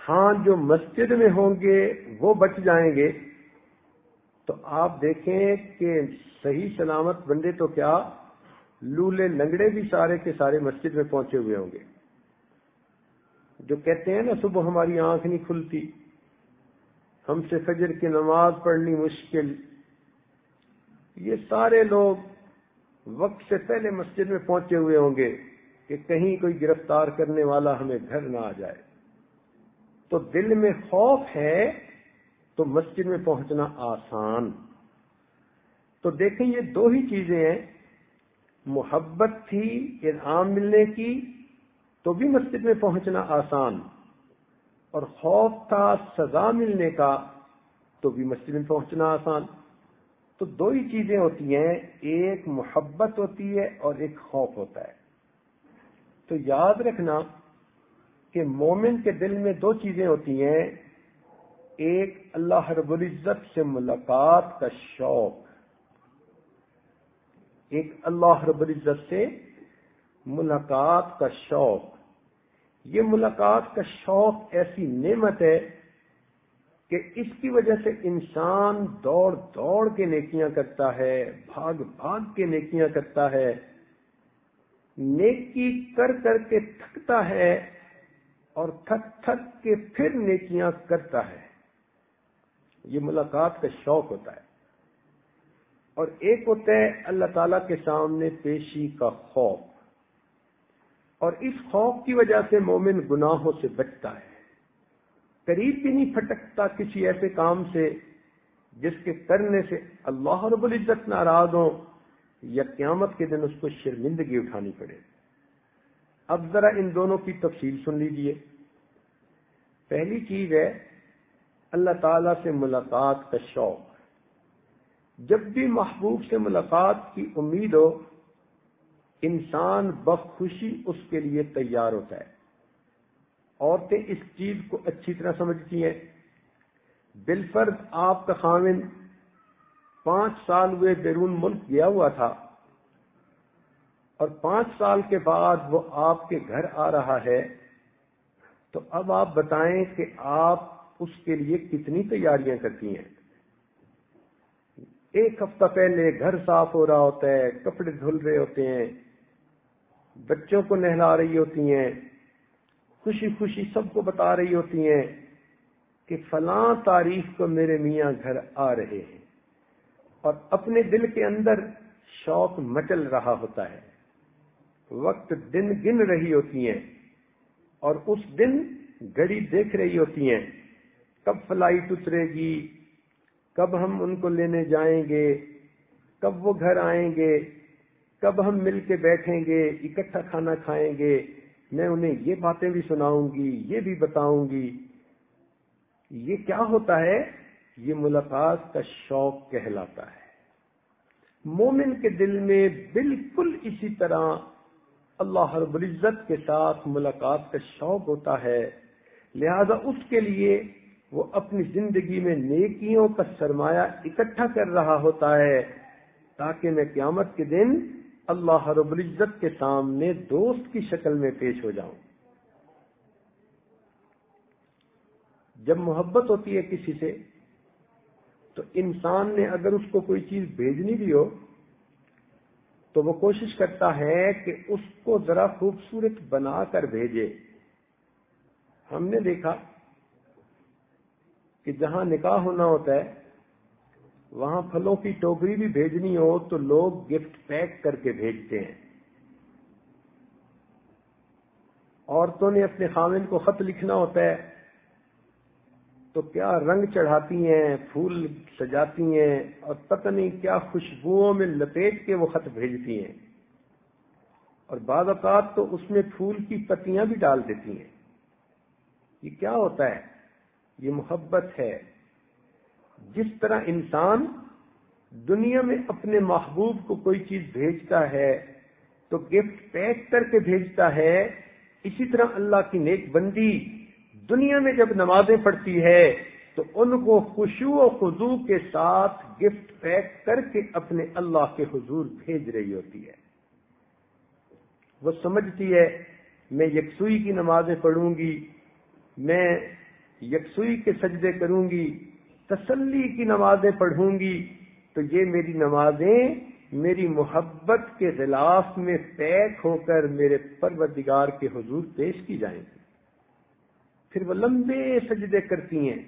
ہاں جو مسجد میں ہوں گے، وہ بچ جائیں گے۔ تو آپ دیکھیں کہ صحیح سلامت بندے تو کیا لولے لنگڑے بھی سارے کے سارے مسجد میں پہنچے ہوئے ہوں گے۔ جو کہتے ہیں نا، صبح ہماری آنکھ نہیں کھلتی۔ ہم سے فجر کی نماز پڑھنی مشکل۔ یہ سارے لوگ وقت سے پہلے مسجد میں پہنچے ہوئے ہوں گے کہ کہیں کوئی گرفتار کرنے والا ہمیں گھر نہ آ جائے۔ تو دل میں خوف ہے تو مسجد میں پہنچنا آسان۔ تو دیکھیں یہ دو ہی چیزیں ہیں۔ محبت تھی انعام ملنے کی تو بھی مسجد میں پہنچنا آسان۔ اور خوف تھا سزا ملنے کا تو بھی مسجد میں پہنچنا آسان۔ تو دو ہی چیزیں ہوتی ہیں، ایک محبت ہوتی ہے اور ایک خوف ہوتا ہے۔ تو یاد رکھنا کہ مومن کے دل میں دو چیزیں ہوتی ہیں۔ ایک اللہ رب العزت سے ملاقات کا شوق۔ ایک اللہ رب العزت سے ملاقات کا شوق۔ یہ ملاقات کا شوق ایسی نعمت ہے کہ اس کی وجہ سے انسان دوڑ دوڑ کے نیکیاں کرتا ہے، بھاگ بھاگ کے نیکیاں کرتا ہے۔ نیکی کر کر کے تھکتا ہے اور تھک تھک کے پھر نیکیاں کرتا ہے۔ یہ ملاقات کا شوق ہوتا ہے۔ اور ایک ہوتا ہے اللہ تعالی کے سامنے پیشی کا خوف۔ اور اس خوف کی وجہ سے مومن گناہوں سے بچتا ہے۔ قریب بھی نہیں پھٹکتا کسی ایسے کام سے جس کے کرنے سے اللہ رب العزت ناراض ہو یا قیامت کے دن اس کو شرمندگی اٹھانی پڑے۔ اب ذرا ان دونوں کی تفصیل سن لیجیے۔ پہلی چیز ہے، اللہ تعالی سے ملاقات کا شوق۔ جب بھی محبوب سے ملاقات کی امید ہو انسان بخوشی اس کے لیے تیار ہوتا ہے۔ عورتیں اس چیز کو اچھی طرح سمجھتی ہیں۔ بالفرد آپ کا خامن پانچ سال ہوئے بیرون ملک گیا ہوا تھا اور پانچ سال کے بعد وہ آپ کے گھر آ رہا ہے، تو اب آپ بتائیں کہ آپ اس کے لیے کتنی تیاریاں کرتی ہیں۔ ایک ہفتہ پہلے گھر صاف ہو رہا ہوتا ہے، کپڑے دھل رہے ہوتے ہیں بچوں کو نہلا رہی ہوتی ہیں، خوشی خوشی سب کو بتا رہی ہوتی ہیں کہ فلاں تاریخ کو میرے میاں گھر آ رہے ہیں۔ اور اپنے دل کے اندر شوق مچل رہا ہوتا ہے۔ وقت دن گن رہی ہوتی ہیں اور اس دن گھڑی دیکھ رہی ہوتی ہیں۔ کب فلائٹ اترے گی، کب ہم ان کو لینے جائیں گے، کب وہ گھر آئیں گے۔ کب ہم مل کے بیٹھیں گے، اکٹھا کھانا کھائیں گے؟ میں انہیں یہ باتیں بھی سناؤں گی، یہ بھی بتاؤں گی۔ یہ کیا ہوتا ہے؟ یہ ملاقات کا شوق کہلاتا ہے۔ مومن کے دل میں بالکل اسی طرح اللہ رب العزت کے ساتھ ملاقات کا شوق ہوتا ہے۔ لہذا اس کے لیے وہ اپنی زندگی میں نیکیوں کا سرمایہ اکٹھا کر رہا ہوتا ہے تاکہ میں قیامت کے دن اللہ رب العزت کے سامنے دوست کی شکل میں پیش ہو جاؤں۔ جب محبت ہوتی ہے کسی سے، تو انسان نے اگر اس کو کوئی چیز بھیجنی بھی ہو، تو وہ کوشش کرتا ہے کہ اس کو ذرا خوبصورت بنا کر بھیجے۔ ہم نے دیکھا کہ جہاں نکاح ہونا ہوتا ہے وہاں پھلوں کی ٹوکری بھی بھیجنی ہو تو لوگ گفٹ پیک کر کے بھیجتے ہیں۔ عورتوں نے اپنے خامن کو خط لکھنا ہوتا ہے۔ تو کیا رنگ چڑھاتی ہیں، پھول سجاتی ہیں اور پتہ نہیں کیا خوشبوؤں میں لپیٹ کے وہ خط بھیجتی ہیں۔ اور بعض اوقات تو اس میں پھول کی پتیاں بھی ڈال دیتی ہیں۔ یہ کیا ہوتا ہے؟ یہ محبت ہے۔ جس طرح انسان دنیا میں اپنے محبوب کو کوئی چیز بھیجتا ہے، تو گفٹ پیک کر کے بھیجتا ہے، اسی طرح اللہ کی نیک بندی دنیا میں جب نمازیں پڑھتی ہے، تو ان کو خوشو و خضو کے ساتھ گفٹ پیک کر کے اپنے اللہ کے حضور بھیج رہی ہوتی ہے۔ وہ سمجھتی ہے، میں یکسوئی کی نمازیں پڑھوں گی، میں یکسوئی کے سجدے کروں گی تسلی کی نمازیں پڑھوں گی تو یہ میری نمازیں میری محبت کے خلاف میں پیک ہو کر میرے پروردگار کے حضور پیش کی جائیں گی۔ پھر وہ لمبے سجدے کرتی ہیں۔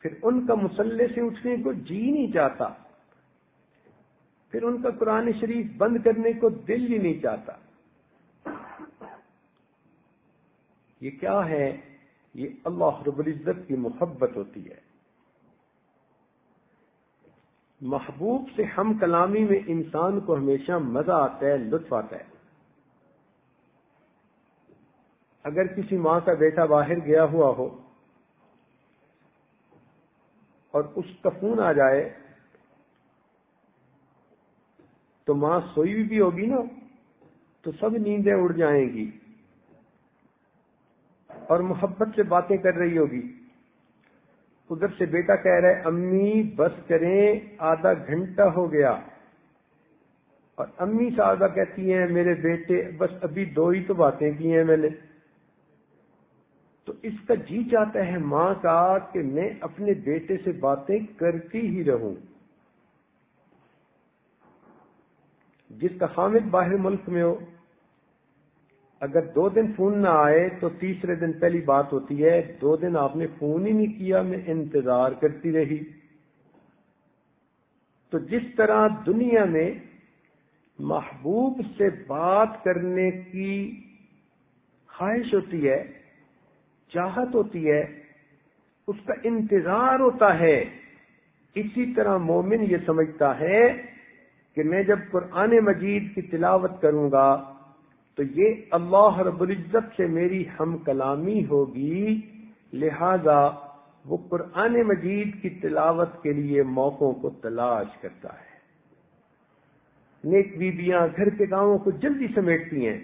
پھر ان کا مسلح سے اٹھنے کو جی نہیں چاہتا۔ پھر ان کا قرآن شریف بند کرنے کو دل ہی نہیں چاہتا۔ یہ کیا ہے؟ یہ اللہ رب العزت کی محبت ہوتی ہے۔ محبوب سے ہم کلامی میں انسان کو ہمیشہ مزہ آتا ہے، لطف آتا ہے۔ اگر کسی ماں کا بیٹا باہر گیا ہوا ہو اور اس کا فون آ جائے تو ماں سوئی بھی ہوگی نا، تو سب نیندیں اڑ جائیں گی۔ اور محبت سے باتیں کر رہی ہوگی۔ ادھر سے بیٹا کہہ رہا ہے، امی بس کریں، آدھا گھنٹہ ہو گیا۔ اور امی صاحبہ کہتی ہیں، میرے بیٹے، بس ابھی دو ہی تو باتیں کی ہیں میں نے۔ تو اس کا جی چاہتا ہے ماں کا کہ میں اپنے بیٹے سے باتیں کرتی ہی رہوں۔ جس کا حامد باہر ملک میں ہو اگر دو دن فون نہ آئے تو تیسرے دن پہلی بات ہوتی ہے، دو دن آپ نے فون ہی نہیں کیا، میں انتظار کرتی رہی۔ تو جس طرح دنیا میں محبوب سے بات کرنے کی خواہش ہوتی ہے، چاہت ہوتی ہے، اس کا انتظار ہوتا ہے، اسی طرح مومن یہ سمجھتا ہے کہ میں جب قرآن مجید کی تلاوت کروں گا تو یہ اللہ رب العزت سے میری ہم کلامی ہوگی، لہذا وہ قرآن مجید کی تلاوت کے لیے موقعوں کو تلاش کرتا ہے۔ نیک بیبیاں گھر کے کاموں کو جلدی سمیٹتی ہیں۔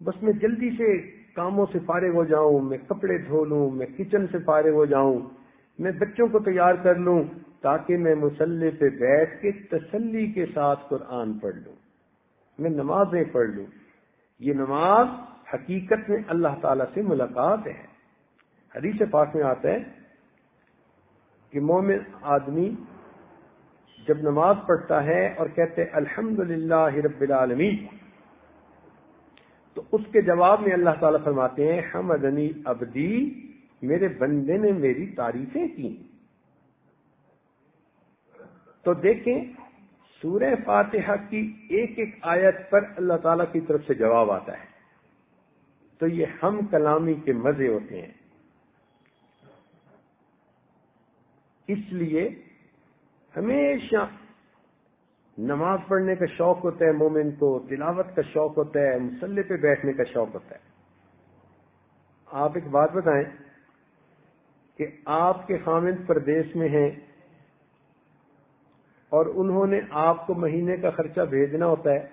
بس میں جلدی سے کاموں سے فارغ ہو جاؤں، میں کپڑے دھو لوں، میں کچن سے فارغ ہو جاؤں، میں بچوں کو تیار کر لوں تاکہ میں مسلح پہ بیٹھ کے تسلی کے ساتھ قرآن پڑھ لوں، میں نمازیں پڑھ لوں۔ یہ نماز حقیقت میں اللہ تعالی سے ملاقات ہے۔ حدیث پاک میں آتا ہے کہ مومن آدمی جب نماز پڑھتا ہے اور کہتے الحمد للہ رب العالمی تو اس کے جواب میں اللہ تعالیٰ فرماتے ہیں ہم ادنی ابدی میرے بندے نے میری تعریفیں کی تو دیکھیں سورہ فاتحہ کی ایک ایک آیت پر اللہ تعالی کی طرف سے جواب آتا ہے۔ تو یہ ہم کلامی کے مزے ہوتے ہیں۔ اس لیے ہمیشہ نماز پڑھنے کا شوق ہوتا ہے، مومن کو تلاوت کا شوق ہوتا ہے مسلح پہ بیٹھنے کا شوق ہوتا ہے۔ آپ ایک بات بتائیں کہ آپ کے خامد پردیش میں ہیں اور انہوں نے آپ کو مہینے کا خرچہ بھیجنا ہوتا ہے۔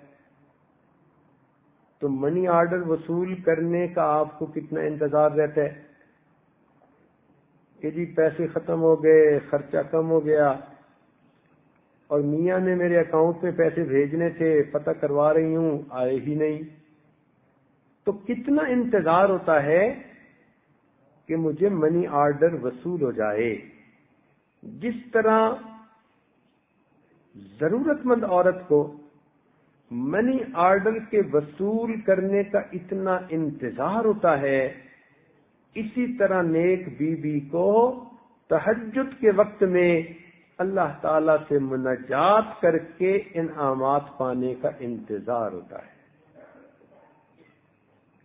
تو منی آرڈر وصول کرنے کا آپ کو کتنا انتظار رہتا ہے؟ کہ جی پیسے ختم ہو گئے، خرچہ کم ہو گیا۔ اور میاں نے میرے اکاؤنٹ میں پیسے بھیجنے تھے، پتہ کروا رہی ہوں، آئے ہی نہیں۔ تو کتنا انتظار ہوتا ہے کہ مجھے منی آرڈر وصول ہو جائے۔ جس طرح ضرورت مند عورت کو منی آرڈر کے وصول کرنے کا اتنا انتظار ہوتا ہے، اسی طرح نیک بی بی کو تحجد کے وقت میں اللہ تعالی سے منجات کر کے انعامات پانے کا انتظار ہوتا ہے۔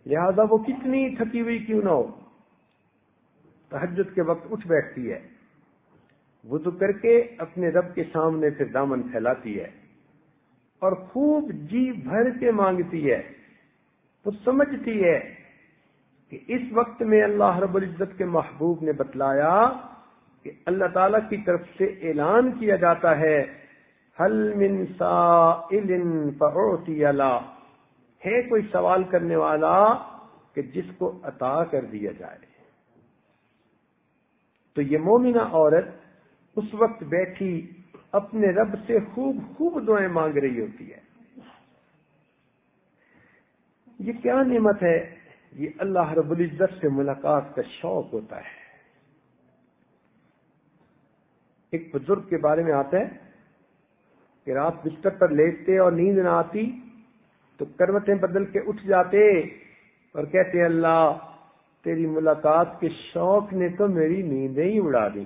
لہذا وہ کتنی تھکی ہوئی کیوں نہ ہو؟ تحجد کے وقت اٹھ بیٹھتی ہے۔ وضو کر کے اپنے رب کے سامنے پھر دامن پھیلاتی ہے اور خوب جی بھر کے مانگتی ہے۔ وہ سمجھتی ہے کہ اس وقت میں اللہ رب العزت کے محبوب نے بتلایا کہ اللہ تعالی کی طرف سے اعلان کیا جاتا ہے۔ حل من سائل فعوتی ہے کوئی سوال کرنے والا کہ جس کو عطا کر دیا جائے۔ تو یہ مومنہ عورت اس وقت بیٹھی اپنے رب سے خوب خوب دعائیں مانگ رہی ہوتی ہے۔ یہ کیا نعمت ہے؟ یہ اللہ رب العزت سے ملاقات کا شوق ہوتا ہے۔ ایک بزرگ کے بارے میں آتا ہے کہ رات بستر پر لیٹتے اور نیند نہ آتی تو کروٹیں بدل کے اٹھ جاتے اور کہتے اللہ، تیری ملاقات کے شوق نے تو میری نیندیں ہی اڑا دی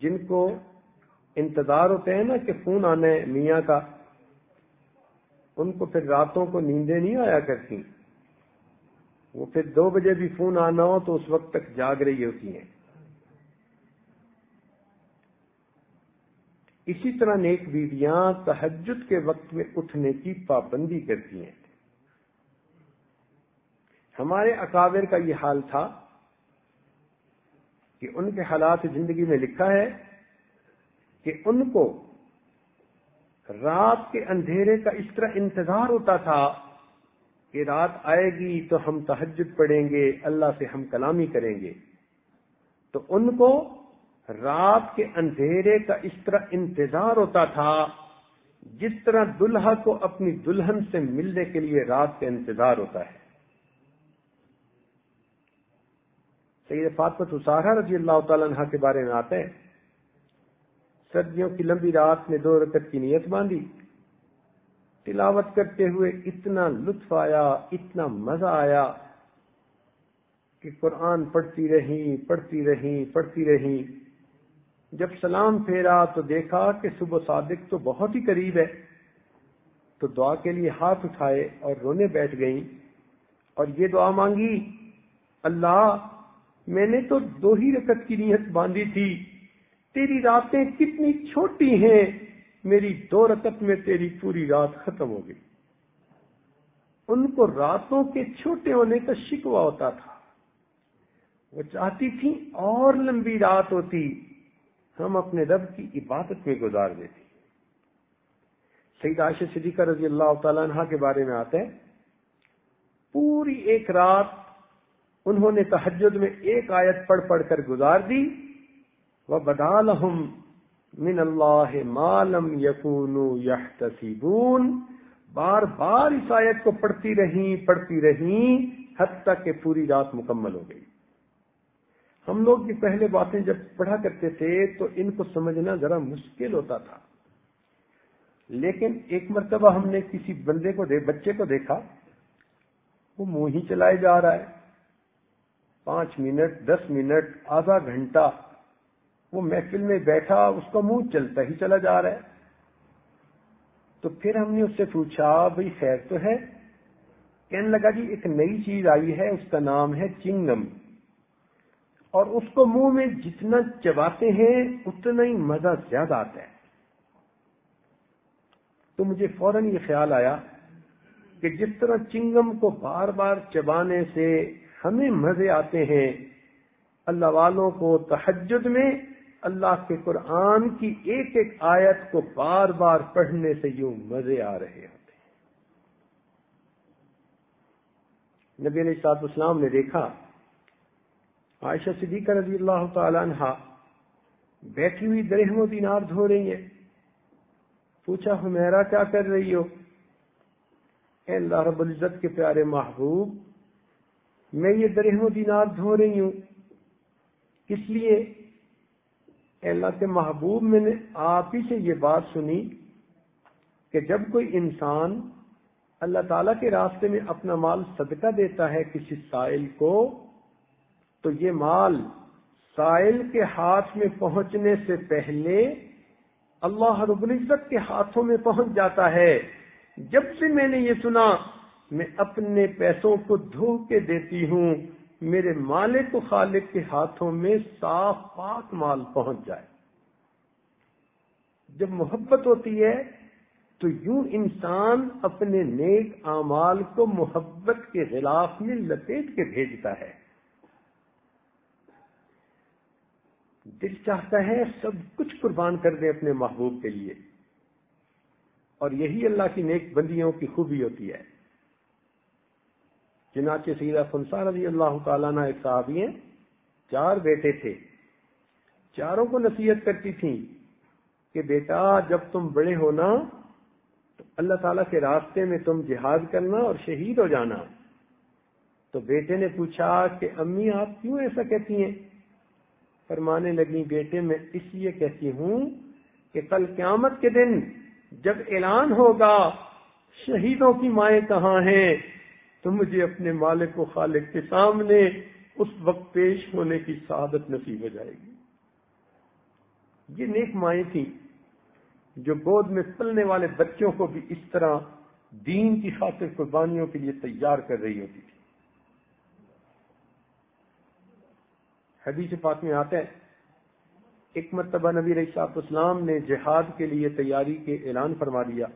جن کو انتظار ہوتے ہیں نا کہ فون آنے میاں کا، ان کو پھر راتوں کو نیندیں نہیں آیا کرتی۔ وہ پھر دو بجے بھی فون آنا ہو تو اس وقت تک جاگ رہی ہوتی ہیں۔ اسی طرح نیک بیویاں تحجد کے وقت میں اٹھنے کی پابندی کرتی ہیں۔ ہمارے اکابر کا یہ حال تھا۔ کہ ان کے حالات زندگی میں لکھا ہے کہ ان کو رات کے اندھیرے کا اس طرح انتظار ہوتا تھا کہ رات آئے گی تو ہم تحجد پڑھیں گے، اللہ سے ہم کلامی کریں گے۔ تو ان کو رات کے اندھیرے کا اس طرح انتظار ہوتا تھا جس طرح دلہا کو اپنی دلہن سے ملنے کے لیے رات کا انتظار ہوتا ہے۔ سید فاطمت اسارہ رضی اللہ تعالیٰ عنہ کے بارے میں آتے ہیں۔ سردیوں کی لمبی رات میں دو رکت کی نیت باندھی۔ تلاوت کرتے ہوئے اتنا لطف آیا، اتنا مزہ آیا کہ قرآن پڑھتی رہی پڑھتی رہی پڑھتی رہی۔ جب سلام پھیرا تو دیکھا کہ صبح صادق تو بہت ہی قریب ہے۔ تو دعا کے لیے ہاتھ اٹھائے اور رونے بیٹھ گئیں۔ اور یہ دعا مانگی، اللہ میں نے تو دو ہی رکت کی نیت باندھی تھی۔ تیری راتیں کتنی چھوٹی ہیں۔ میری دو رکت میں تیری پوری رات ختم ہو گئی۔ ان کو راتوں کے چھوٹے ہونے کا شکوا ہوتا تھا۔ وہ چاہتی تھی اور لمبی رات ہوتی۔ ہم اپنے رب کی عبادت میں گزار دیتے۔ سعید عائشہ صدیقہ رضی اللہ تعالیٰ عنہ کے بارے میں آتے ہیں پوری ایک رات انہوں نے تحجد میں ایک آیت پڑھ پڑھ کر گزار دی۔ وہ بدال من اللہ مالم یقون یحتسیبون بار بار اس آیت کو پڑھتی رہی پڑھتی رہی حتیٰ کہ پوری رات مکمل ہو گئی۔ ہم لوگ یہ پہلے باتیں جب پڑھا کرتے تھے تو ان کو سمجھنا ذرا مشکل ہوتا تھا۔ لیکن ایک مرتبہ ہم نے کسی بندے کو دے، بچے کو دیکھا، وہ منہ ہی چلائے جا رہا ہے۔ پانچ منٹ، دس منٹ، آدھا گھنٹہ۔ وہ محفل میں بیٹھا، اس کا منہ چلتا ہی چلا جا رہا ہے۔ تو پھر ہم نے اس سے پوچھا بھائی خیر تو ہے؟ کہنے لگا جی ایک نئی چیز آئی ہے، اس کا نام ہے چنگم۔ اور اس کو منہ میں جتنا چباتے ہیں، اتنا ہی مزہ زیادہ آتا ہے۔ تو مجھے فوراً یہ خیال آیا کہ جس طرح چنگم کو بار بار چبانے سے ہمیں مزے آتے ہیں۔ اللہ والوں کو تحجد میں اللہ کے قرآن کی ایک ایک آیت کو بار بار پڑھنے سے یوں مزے آ رہے ہوتے ہیں۔ نبی علیہ صاحب اسلام نے دیکھا، عائشہ صدیقہ رضی اللہ تعالی عنہ بیٹھی ہوئی درہم و دینار دھو رہی ہیں۔ پوچھا ہمیرا کیا کر رہی ہو؟ اے اللہ رب العزت کے پیارے محبوب میں یہ درہم و دینار دھو رہی ہوں۔ اس لیے؟ اللہ کے محبوب، میں نے آپ ہی سے یہ بات سنی کہ جب کوئی انسان اللہ تعالی کے راستے میں اپنا مال صدقہ دیتا ہے کسی سائل کو، تو یہ مال سائل کے ہاتھ میں پہنچنے سے پہلے اللہ رب العزت کے ہاتھوں میں پہنچ جاتا ہے۔ جب سے میں نے یہ سنا میں اپنے پیسوں کو دھو کے دیتی ہوں، میرے مالک و خالق کے ہاتھوں میں صاف پاک مال پہنچ جائے۔ جب محبت ہوتی ہے، تو یوں انسان اپنے نیک اعمال کو محبت کے خلاف میں لپیٹ کے بھیجتا ہے۔ دل چاہتا ہے سب کچھ قربان کر دیں اپنے محبوب کے لیے۔ اور یہی اللہ کی نیک بندیوں کی خوبی ہوتی ہے۔ چنانچہ سیدہ فنسا رضی اللہ تعالیٰ نے ایک صحابی ہیں، چار بیٹے تھے۔ چاروں کو نصیحت کرتی تھیں کہ بیٹا، جب تم بڑے ہونا تو اللہ تعالیٰ کے راستے میں تم جہاد کرنا اور شہید ہو جانا۔ تو بیٹے نے پوچھا کہ امی، آپ کیوں ایسا کہتی ہیں؟ فرمانے لگی بیٹے، میں اس لیے کہتی ہوں کہ کل قیامت کے دن جب اعلان ہوگا شہیدوں کی مائیں کہاں ہیں تو مجھے اپنے مالک و خالق کے سامنے اس وقت پیش ہونے کی سعادت نصیب ہو جائے گی۔ یہ نیک مائیں تھیں جو گود میں پلنے والے بچوں کو بھی اس طرح دین کی خاطر قربانیوں کے لیے تیار کر رہی ہوتی تھی۔ حدیث پاک میں آتا ہے، ایک مرتبہ نبی صاحب اسلام نے جہاد کے لیے تیاری کے اعلان فرما دیا۔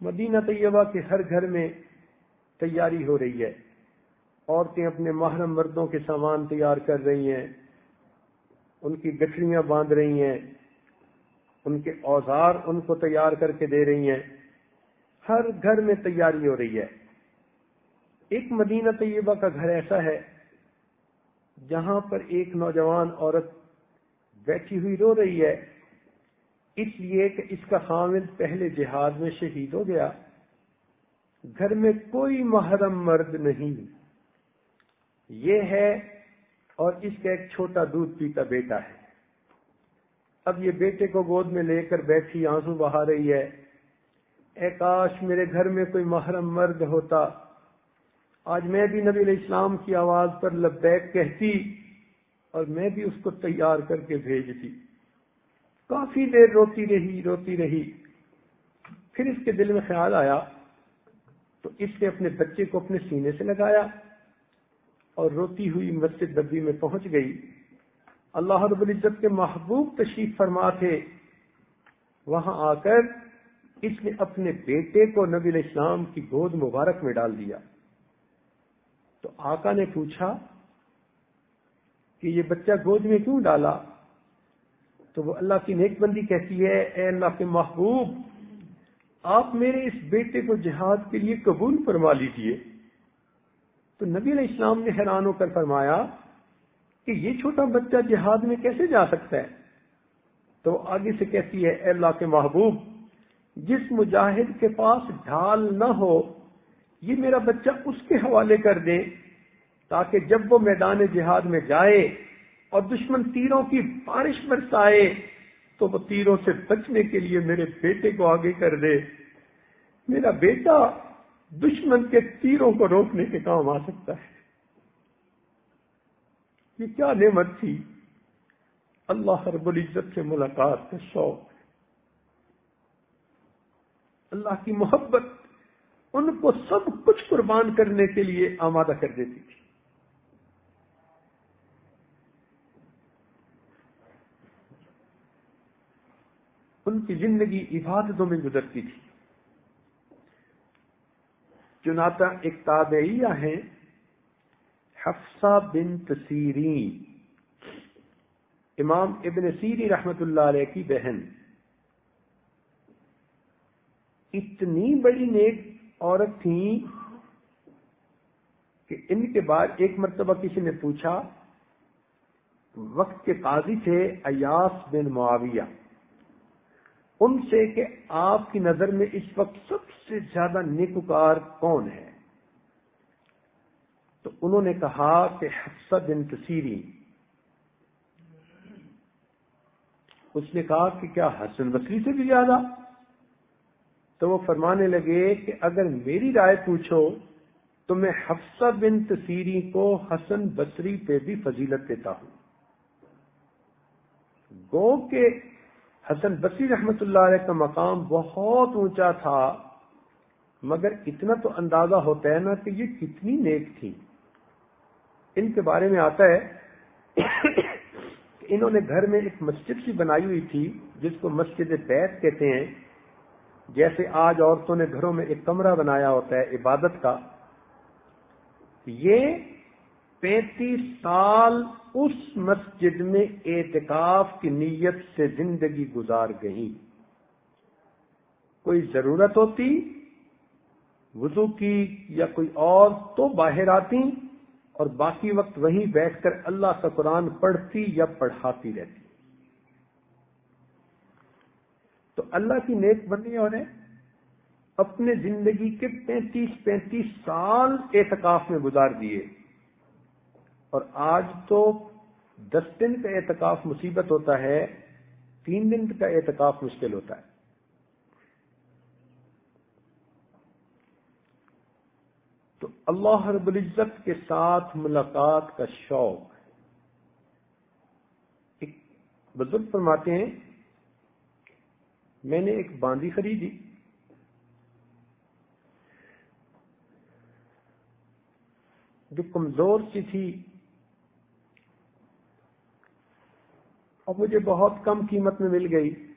مدینہ طیبہ کے ہر گھر میں تیاری ہو رہی ہے۔ عورتیں اپنے محرم مردوں کے سامان تیار کر رہی ہیں۔ ان کی گٹھڑیاں باندھ رہی ہیں۔ ان کے اوزار ان کو تیار کر کے دے رہی ہیں۔ ہر گھر میں تیاری ہو رہی ہے۔ ایک مدینہ طیبہ کا گھر ایسا ہے جہاں پر ایک نوجوان عورت بیٹھی ہوئی رو رہی ہے۔ اس لیے کہ اس کا خامد پہلے جہاد میں شہید ہو گیا۔ گھر میں کوئی محرم مرد نہیں۔ یہ ہے اور اس کا ایک چھوٹا دودھ پیتا بیٹا ہے۔ اب یہ بیٹے کو گود میں لے کر بیٹھی آنسو بہا رہی ہے۔ اے کاش میرے گھر میں کوئی محرم مرد ہوتا۔ آج میں بھی نبی علیہ السلام کی آواز پر لبیک کہتی اور میں بھی اس کو تیار کر کے بھیجتی۔ کافی دیر روتی رہی روتی رہی۔ پھر اس کے دل میں خیال آیا تو اس نے اپنے بچے کو اپنے سینے سے لگایا اور روتی ہوئی مسجد دبی میں پہنچ گئی۔ اللہ رب العزت کے محبوب تشریف فرما تھے۔ وہاں آ کر اس نے اپنے بیٹے کو نبی علیہ السلام کی گود مبارک میں ڈال دیا۔ تو آقا نے پوچھا کہ یہ بچہ گود میں کیوں ڈالا؟ تو وہ اللہ کی نیک بندی کہتی ہے، اے اللہ کے محبوب آپ میرے اس بیٹے کو جہاد کے لیے قبول فرما لیجیے تو نبی علیہ السلام نے حیران ہو کر فرمایا کہ یہ چھوٹا بچہ جہاد میں کیسے جا سکتا ہے؟ تو آگے سے کہتی ہے، اے اللہ کے محبوب، جس مجاہد کے پاس ڈھال نہ ہو، یہ میرا بچہ اس کے حوالے کر دے تاکہ جب وہ میدان جہاد میں جائے اور دشمن تیروں کی بارش برسائے تو وہ تیروں سے بچنے کے لیے میرے بیٹے کو آگے کر دے۔ میرا بیٹا دشمن کے تیروں کو روکنے کے کام آ سکتا ہے۔ یہ کیا نعمت تھی۔ اللہ رب العزت سے ملاقات کا شوق اللہ کی محبت ان کو سب کچھ قربان کرنے کے لیے آمادہ کر دیتی تھی۔ ان کی زندگی عبادتوں میں گزرتی تھی۔ چناتا ایک تابعیہ ہیں، حفصہ بن تسیرین امام ابن سیری رحمت اللہ علیہ کی بہن۔ اتنی بڑی نیک عورت تھیں کہ ان کے بعد ایک مرتبہ کسی نے پوچھا، وقت کے قاضی تھے ایاس بن معاویہ۔ ان سے کہ آپ کی نظر میں اس وقت سب سے زیادہ نیکوکار کون ہے؟ تو انہوں نے کہا کہ حفصہ بن تسیری اس نے کہا کہ کیا حسن بصری سے بھی زیادہ؟ تو وہ فرمانے لگے کہ اگر میری رائے پوچھو تو میں حفصہ بن تصیری کو حسن بصری پہ بھی فضیلت دیتا ہوں۔ گو کے حسن بصری رحمت اللہ علیہ کا مقام بہت اونچا تھا، مگر اتنا تو اندازہ ہوتا ہے نا کہ یہ کتنی نیک تھی۔ ان کے بارے میں آتا ہے کہ انہوں نے گھر میں ایک مسجد سی بنائی ہوئی تھی، جس کو مسجد بیت کہتے ہیں۔ جیسے آج عورتوں نے گھروں میں ایک کمرہ بنایا ہوتا ہے عبادت کا۔ یہ پینتیس سال اس مسجد میں اعتکاف کی نیت سے زندگی گزار گئی کوئی ضرورت ہوتی، وضو کی یا کوئی اور تو باہر آتی اور باقی وقت وہیں بیٹھ کر اللہ کا قرآن پڑھتی یا پڑھاتی رہتی۔ تو اللہ کی نیک بندی اور اپنے زندگی کے پینتیس پینتیس سال اعتکاف میں گزار دیے۔ اور آج تو دس دن کا اعتکاف مصیبت ہوتا ہے، تین دن کا اعتکاف مشکل ہوتا ہے۔ تو اللہ رب العزت کے ساتھ ملاقات کا شوق ایک بزرگ فرماتے ہیں، میں نے ایک باندی خریدی۔ جو کمزور سی تھی اور مجھے بہت کم قیمت میں مل گئی۔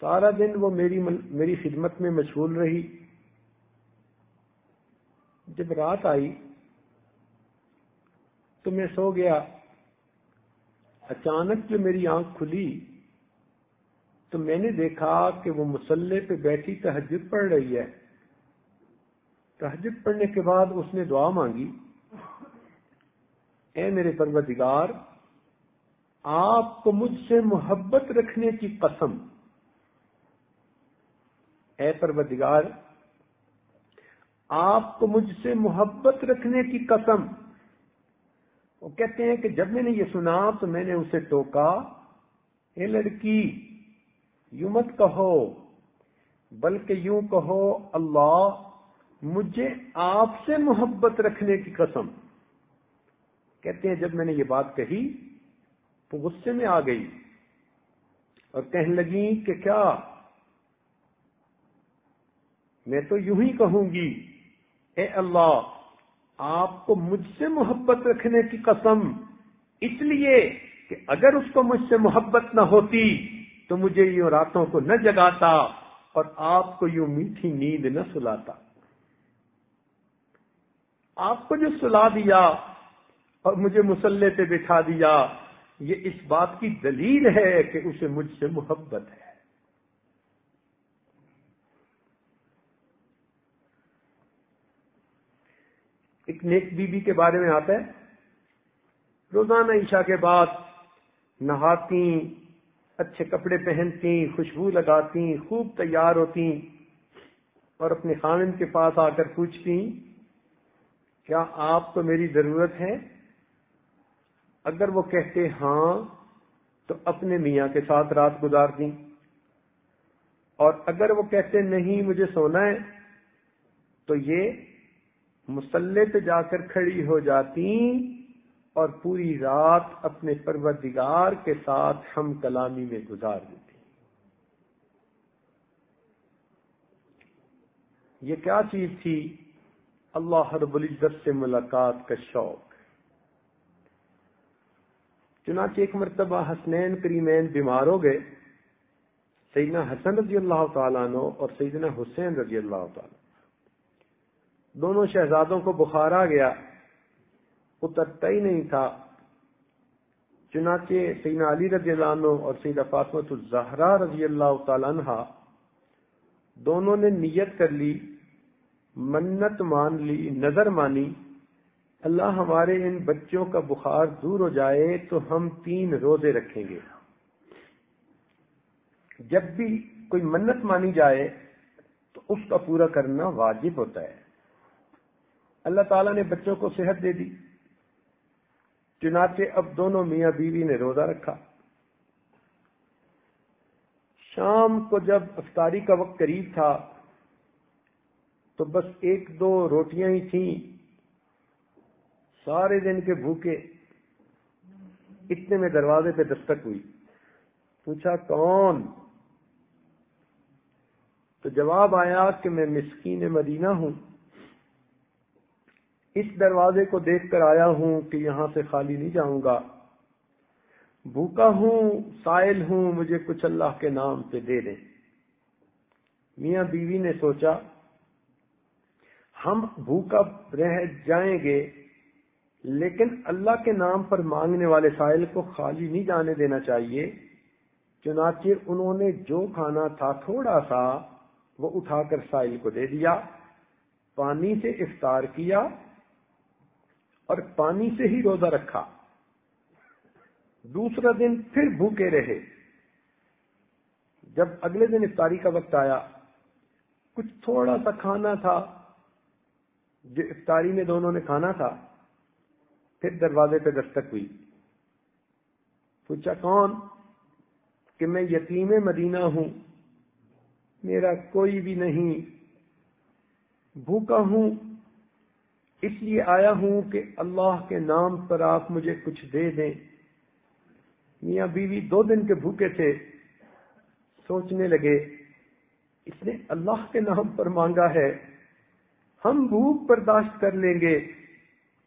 سارا دن وہ میری میری خدمت میں مشغول رہی۔ جب رات آئی تو میں سو گیا۔ اچانک جو میری آنکھ کھلی تو میں نے دیکھا کہ وہ مسلح پہ بیٹھی تہجد پڑھ رہی ہے۔ تہجد پڑھنے کے بعد اس نے دعا مانگی۔ اے میرے پروردگار آپ کو مجھ سے محبت رکھنے کی قسم۔ اے پروردگار، آپ کو مجھ سے محبت رکھنے کی قسم۔ وہ کہتے ہیں کہ جب میں نے یہ سنا تو میں نے اسے ٹوکا، اے لڑکی، یوں مت کہو، بلکہ یوں کہو، اللہ، مجھے آپ سے محبت رکھنے کی قسم۔ کہتے ہیں، جب میں نے یہ بات کہی تو غصے میں آ گئی اور کہنے لگی کہ کیا؟ میں تو یوں ہی کہوں گی، اے اللہ، آپ کو مجھ سے محبت رکھنے کی قسم، اس لیے کہ اگر اس کو مجھ سے محبت نہ ہوتی تو مجھے یوں راتوں کو نہ جگاتا اور آپ کو یوں میٹھی نیند نہ سلاتا۔ آپ کو جو سلا دیا اور مجھے مسلح پہ بٹھا دیا یہ اس بات کی دلیل ہے کہ اسے مجھ سے محبت ہے۔ ایک نیک بی بی کے بارے میں آتا ہے۔ روزانہ عشاء کے بعد نہاتی، اچھے کپڑے پہنتی، خوشبو لگاتی، خوب تیار ہوتی اور اپنے خامن کے پاس آ کر پوچھتی، کیا آپ کو میری ضرورت ہے؟ اگر وہ کہتے ہاں تو اپنے میاں کے ساتھ رات گزار دیں۔ اور اگر وہ کہتے نہیں مجھے سونا ہے، تو یہ مسلح پہ جا کر کھڑی ہو جاتی اور پوری رات اپنے پروردگار کے ساتھ ہم کلامی میں گزار دیتی۔ یہ کیا چیز تھی؟ اللہ رب العزت سے ملاقات کا شوق۔ چنانچہ ایک مرتبہ حسنین کریمین بیمار ہو گئے۔ سیدنا حسن رضی اللہ تعالیٰ عنہ اور سیدنا حسین رضی اللہ تعالیٰ دونوں شہزادوں کو بخار آ گیا۔ اترتا ہی نہیں تھا۔ چنانچہ سیدنا علی رضی اللہ عنہ اور سیدہ فاطمت الزہرا رضی اللہ تعالیٰ عنہ دونوں نے نیت کر لی، منت مان لی، نظر مانی۔ اللہ ہمارے ان بچوں کا بخار دور ہو جائے تو ہم تین روزے رکھیں گے۔ جب بھی کوئی منت مانی جائے تو اس کا پورا کرنا واجب ہوتا ہے۔ اللہ تعالیٰ نے بچوں کو صحت دے دی۔ چنانچہ اب دونوں میاں بیوی نے روزہ رکھا۔ شام کو جب افطاری کا وقت قریب تھا تو بس ایک دو روٹیاں ہی تھیں۔ سارے دن کے بھوکے اتنے میں دروازے پہ دستک ہوئی۔ پوچھا، کون؟ تو جواب آیا کہ میں مسکین مدینہ ہوں۔ اس دروازے کو دیکھ کر آیا ہوں کہ یہاں سے خالی نہیں جاؤں گا۔ بھوکا ہوں، سائل ہوں، مجھے کچھ اللہ کے نام پہ دے دیں۔ میاں بیوی نے سوچا، ہم بھوکا رہ جائیں گے لیکن اللہ کے نام پر مانگنے والے سائل کو خالی نہیں جانے دینا چاہیے، چنانچہ انہوں نے جو کھانا تھا تھوڑا سا، وہ اٹھا کر سائل کو دے دیا، پانی سے افطار کیا اور پانی سے ہی روزہ رکھا۔ دوسرا دن پھر بھوکے رہے۔ جب اگلے دن افطاری کا وقت آیا، کچھ تھوڑا سا کھانا تھا، جو افطاری میں دونوں نے کھانا تھا پھر دروازے پہ دستک ہوئی۔ پوچھا، کون؟ کہ میں یتیم مدینہ ہوں۔ میرا کوئی بھی نہیں۔ بھوکا ہوں۔ اس لیے آیا ہوں کہ اللہ کے نام پر آپ مجھے کچھ دے دیں۔ میاں بیوی دو دن کے بھوکے تھے۔ سوچنے لگے، اس نے اللہ کے نام پر مانگا ہے۔ ہم بھوک برداشت کر لیں گے۔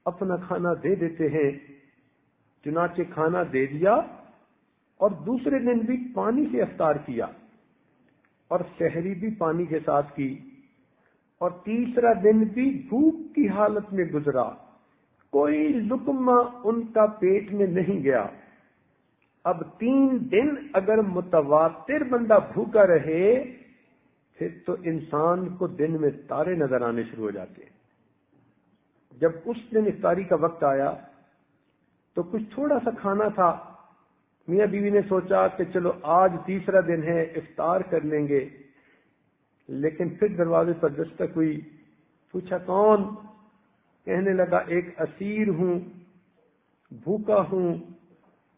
اپنا کھانا دے دیتے ہیں۔ چنانچہ کھانا دے دیا اور دوسرے دن بھی پانی سے افطار کیا اور شہری بھی پانی کے ساتھ کی اور تیسرا دن بھی بھوک کی حالت میں گزرا۔ کوئی لکما ان کا پیٹ میں نہیں گیا۔ اب تین دن اگر متواتر بندہ بھوکا رہے، پھر تو انسان کو دن میں تارے نظر آنے شروع ہو جاتے۔ ہیں جب اس دن افطاری کا وقت آیا تو کچھ تھوڑا سا کھانا تھا۔ میاں بیوی نے سوچا کہ چلو آج تیسرا دن ہے، افطار کر لیں گے۔ لیکن پھر دروازے پر دستک ہوئی۔ پوچھا کون؟ کہنے لگا، ایک اسیر ہوں، بھوکا ہوں۔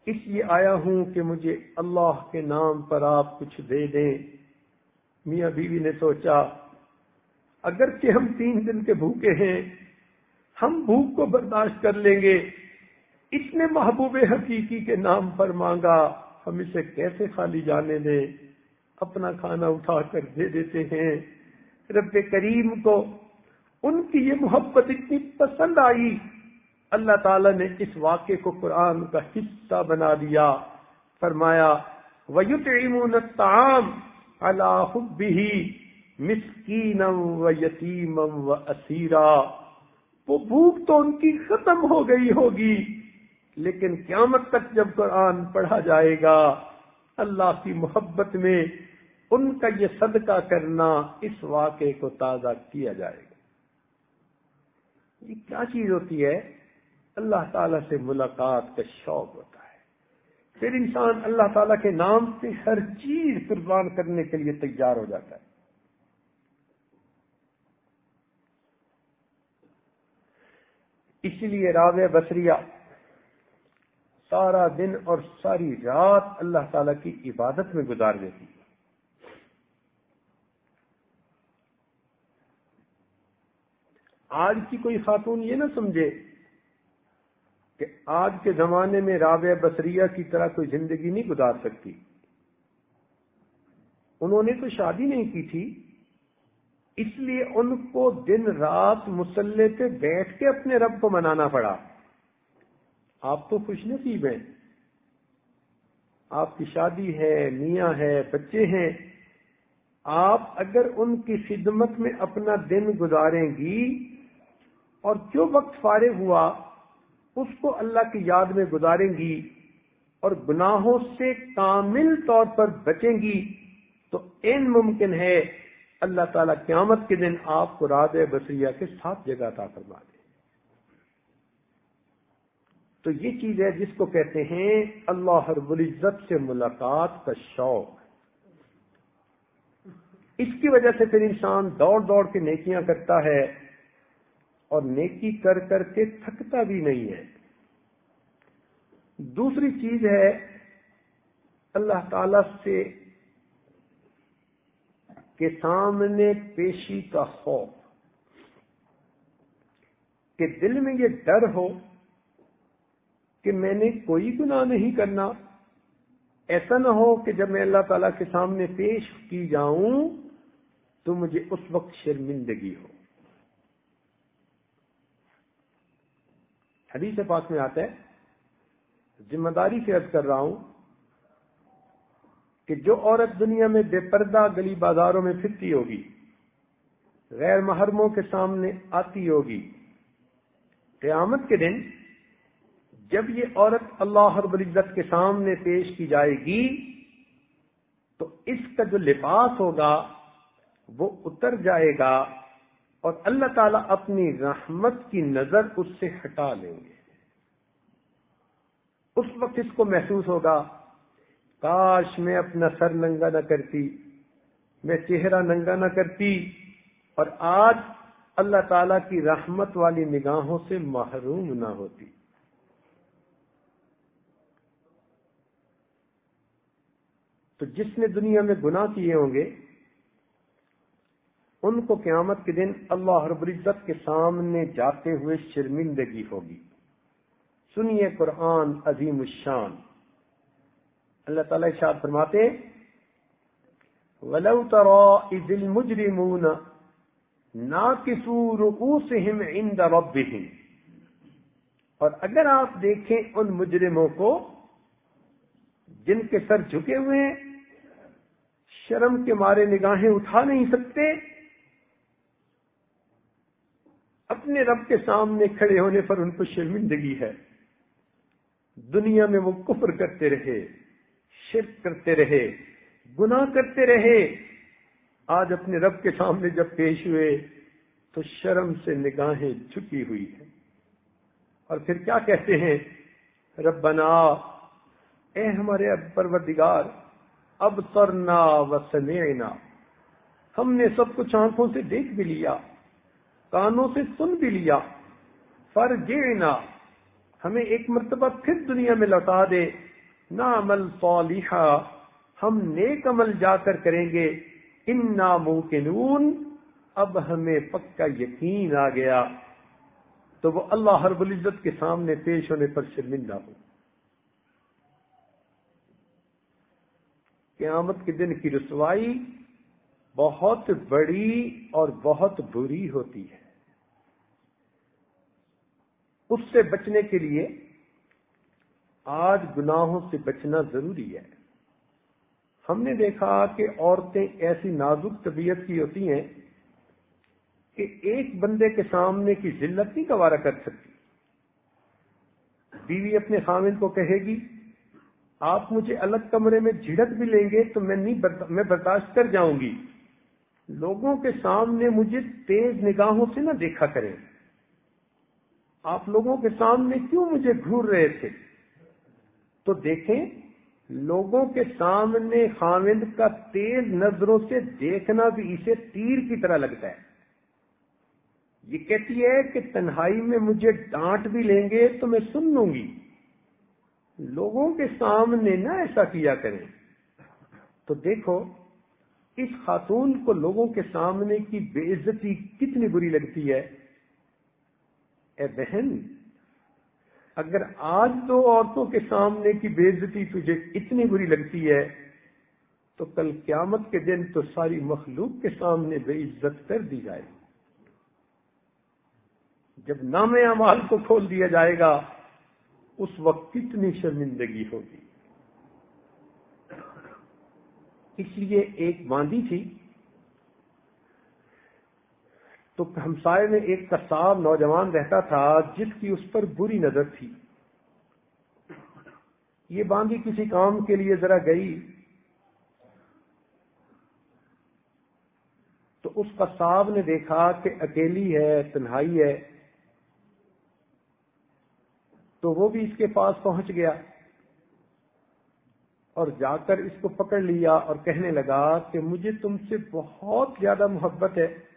اس لیے آیا ہوں کہ مجھے اللہ کے نام پر آپ کچھ دے دیں۔ میاں بیوی نے سوچا، اگرچہ ہم تین دن کے بھوکے ہیں ہم بھوک کو برداشت کر لیں گے۔ اس نے محبوب حقیقی کے نام پر مانگا، ہم اسے کیسے خالی جانے دیں؟ اپنا کھانا اٹھا کر دے دیتے ہیں۔ رب کریم کو ان کی یہ محبت اتنی پسند آئی۔ اللہ تعالی نے اس واقعے کو قرآن کا حصہ بنا دیا۔ فرمایا ویتعمون الطعام على حبه مسکینا و یتیما و اسیرا وہ بھوک تو ان کی ختم ہو گئی ہوگی، لیکن قیامت تک جب قرآن پڑھا جائے گا، اللہ کی محبت میں ان کا یہ صدقہ کرنا اس واقعے کو تازہ کیا جائے گا۔ یہ کیا چیز ہوتی ہے؟ اللہ تعالی سے ملاقات کا شوق ہوتا ہے۔ پھر انسان اللہ تعالی کے نام سے ہر چیز قربان کرنے کے لیے تیار ہو جاتا ہے۔ اسی لیے راو بصریہ سارا دن اور ساری رات اللہ تعالی کی عبادت میں گزار دیتی آج کی کوئی خاتون یہ نہ سمجھے کہ آج کے زمانے میں رابع بصریہ کی طرح کوئی زندگی نہیں گزار سکتی۔ انہوں نے تو شادی نہیں کی تھی۔ اس لیے ان کو دن رات مسلح پہ بیٹھ کے اپنے رب کو منانا پڑا۔ آپ تو خوش نصیب ہیں۔ آپ کی شادی ہے، میاں ہے، بچے ہیں۔ آپ اگر ان کی خدمت میں اپنا دن گزاریں گی اور جو وقت فارغ ہوا، اس کو اللہ کی یاد میں گزاریں گی اور گناہوں سے کامل طور پر بچیں گی، تو ان ممکن ہے اللہ تعالیٰ قیامت کے دن آپ کو راد بصریہ کے ساتھ جگہ تھا فرما دے۔ تو یہ چیز ہے جس کو کہتے ہیں اللہ رب العزت سے ملاقات کا شوق۔ اس کی وجہ سے پھر انسان دوڑ دوڑ کے نیکیاں کرتا ہے اور نیکی کر کر کے تھکتا بھی نہیں ہے۔ دوسری چیز ہے اللہ تعالی سے کے سامنے پیشی کا خوف، کہ دل میں یہ ڈر ہو کہ میں نے کوئی گناہ نہیں کرنا۔ ایسا نہ ہو کہ جب میں اللہ تعالی کے سامنے پیش کی جاؤں تو مجھے اس وقت شرمندگی ہو۔ حدیث پاک میں آتا ہے، ذمہ داری سے عرض کر رہا ہوں کہ جو عورت دنیا میں بے پردہ گلی بازاروں میں پھرتی ہوگی، غیر محرموں کے سامنے آتی ہوگی، قیامت کے دن جب یہ عورت اللہ رب العزت کے سامنے پیش کی جائے گی، تو اس کا جو لباس ہوگا وہ اتر جائے گا اور اللہ تعالیٰ اپنی رحمت کی نظر اس سے ہٹا لیں گے۔ اس وقت اس کو محسوس ہوگا کاش میں اپنا سر ننگا نہ کرتی، میں چہرہ ننگا نہ کرتی۔ اور آج اللہ تعالی کی رحمت والی نگاہوں سے محروم نہ ہوتی۔ تو جس نے دنیا میں گناہ کیے ہوں گے، ان کو قیامت کے دن اللہ رب العزت کے سامنے جاتے ہوئے شرمندگی ہوگی۔ سنیے قرآن عظیم الشان۔ اللہ تعالی اشاد فرماتے ولو ترى اذ المجرمون نہ کسو رکو سے اور اگر آپ دیکھیں ان مجرموں کو، جن کے سر جھکے ہوئے ہیں، شرم کے مارے نگاہیں اٹھا نہیں سکتے، اپنے رب کے سامنے کھڑے ہونے پر ان کو شرمندگی ہے۔ دنیا میں وہ کفر کرتے رہے۔ شرک کرتے رہے، گناہ کرتے رہے۔ آج اپنے رب کے سامنے جب پیش ہوئے تو شرم سے نگاہیں جھکی ہوئی ہیں۔ اور پھر کیا کہتے ہیں؟ ربنا، اے ہمارے پروردگار اب سرنا و سمینا ہم نے سب کچھ آنکھوں سے دیکھ بھی لیا، کانوں سے سن بھی لیا۔ فر ہمیں ایک مرتبہ پھر دنیا میں لوٹا دے۔ نہ عمل صالحہ ہم نیک عمل جا کر کریں گے۔ ان ناممکنون اب ہمیں پکا یقین آ گیا۔ تو وہ اللہ ہر العزت کے سامنے پیش ہونے پر شرمندہ ہو قیامت کے دن کی رسوائی بہت بڑی اور بہت بری ہوتی ہے۔ اس سے بچنے کے لیے آج گناہوں سے بچنا ضروری ہے۔ ہم نے دیکھا کہ عورتیں ایسی نازک طبیعت کی ہوتی ہیں کہ ایک بندے کے سامنے کی ذلت نہیں گوارا کر سکتی۔ بیوی اپنے خامن کو کہے گی، آپ مجھے الگ کمرے میں جھڑک بھی لیں گے تو میں نہیں میں برداشت کر جاؤں گی۔ لوگوں کے سامنے مجھے تیز نگاہوں سے نہ دیکھا کریں۔ آپ لوگوں کے سامنے کیوں مجھے گھور رہے تھے؟ تو دیکھیں، لوگوں کے سامنے خامند کا تیز نظروں سے دیکھنا بھی اسے تیر کی طرح لگتا ہے۔ یہ کہتی ہے کہ تنہائی میں مجھے ڈانٹ بھی لیں گے تو میں سن لوں گی۔ لوگوں کے سامنے نہ ایسا کیا کریں۔ تو دیکھو، اس خاتون کو لوگوں کے سامنے کی بے عزتی کتنی بری لگتی ہے۔ اے بہن اگر آج دو عورتوں کے سامنے کی بےزتی تجھے اتنی بری لگتی ہے، تو کل قیامت کے دن تو ساری مخلوق کے سامنے بے عزت کر دی جائے جب نام امال کو کھول دیا جائے گا، اس وقت کتنی شرمندگی ہوگی۔ اس لیے ایک باندھی تھی تو ہمسائے میں ایک کساب نوجوان رہتا تھا جس کی اس پر بری نظر تھی۔ یہ باندھی کسی کام کے لیے ذرا گئی۔ تو اس کساب نے دیکھا کہ اکیلی ہے، تنہائی ہے۔ تو وہ بھی اس کے پاس پہنچ گیا اور جا کر اس کو پکڑ لیا اور کہنے لگا کہ مجھے تم سے بہت زیادہ محبت ہے۔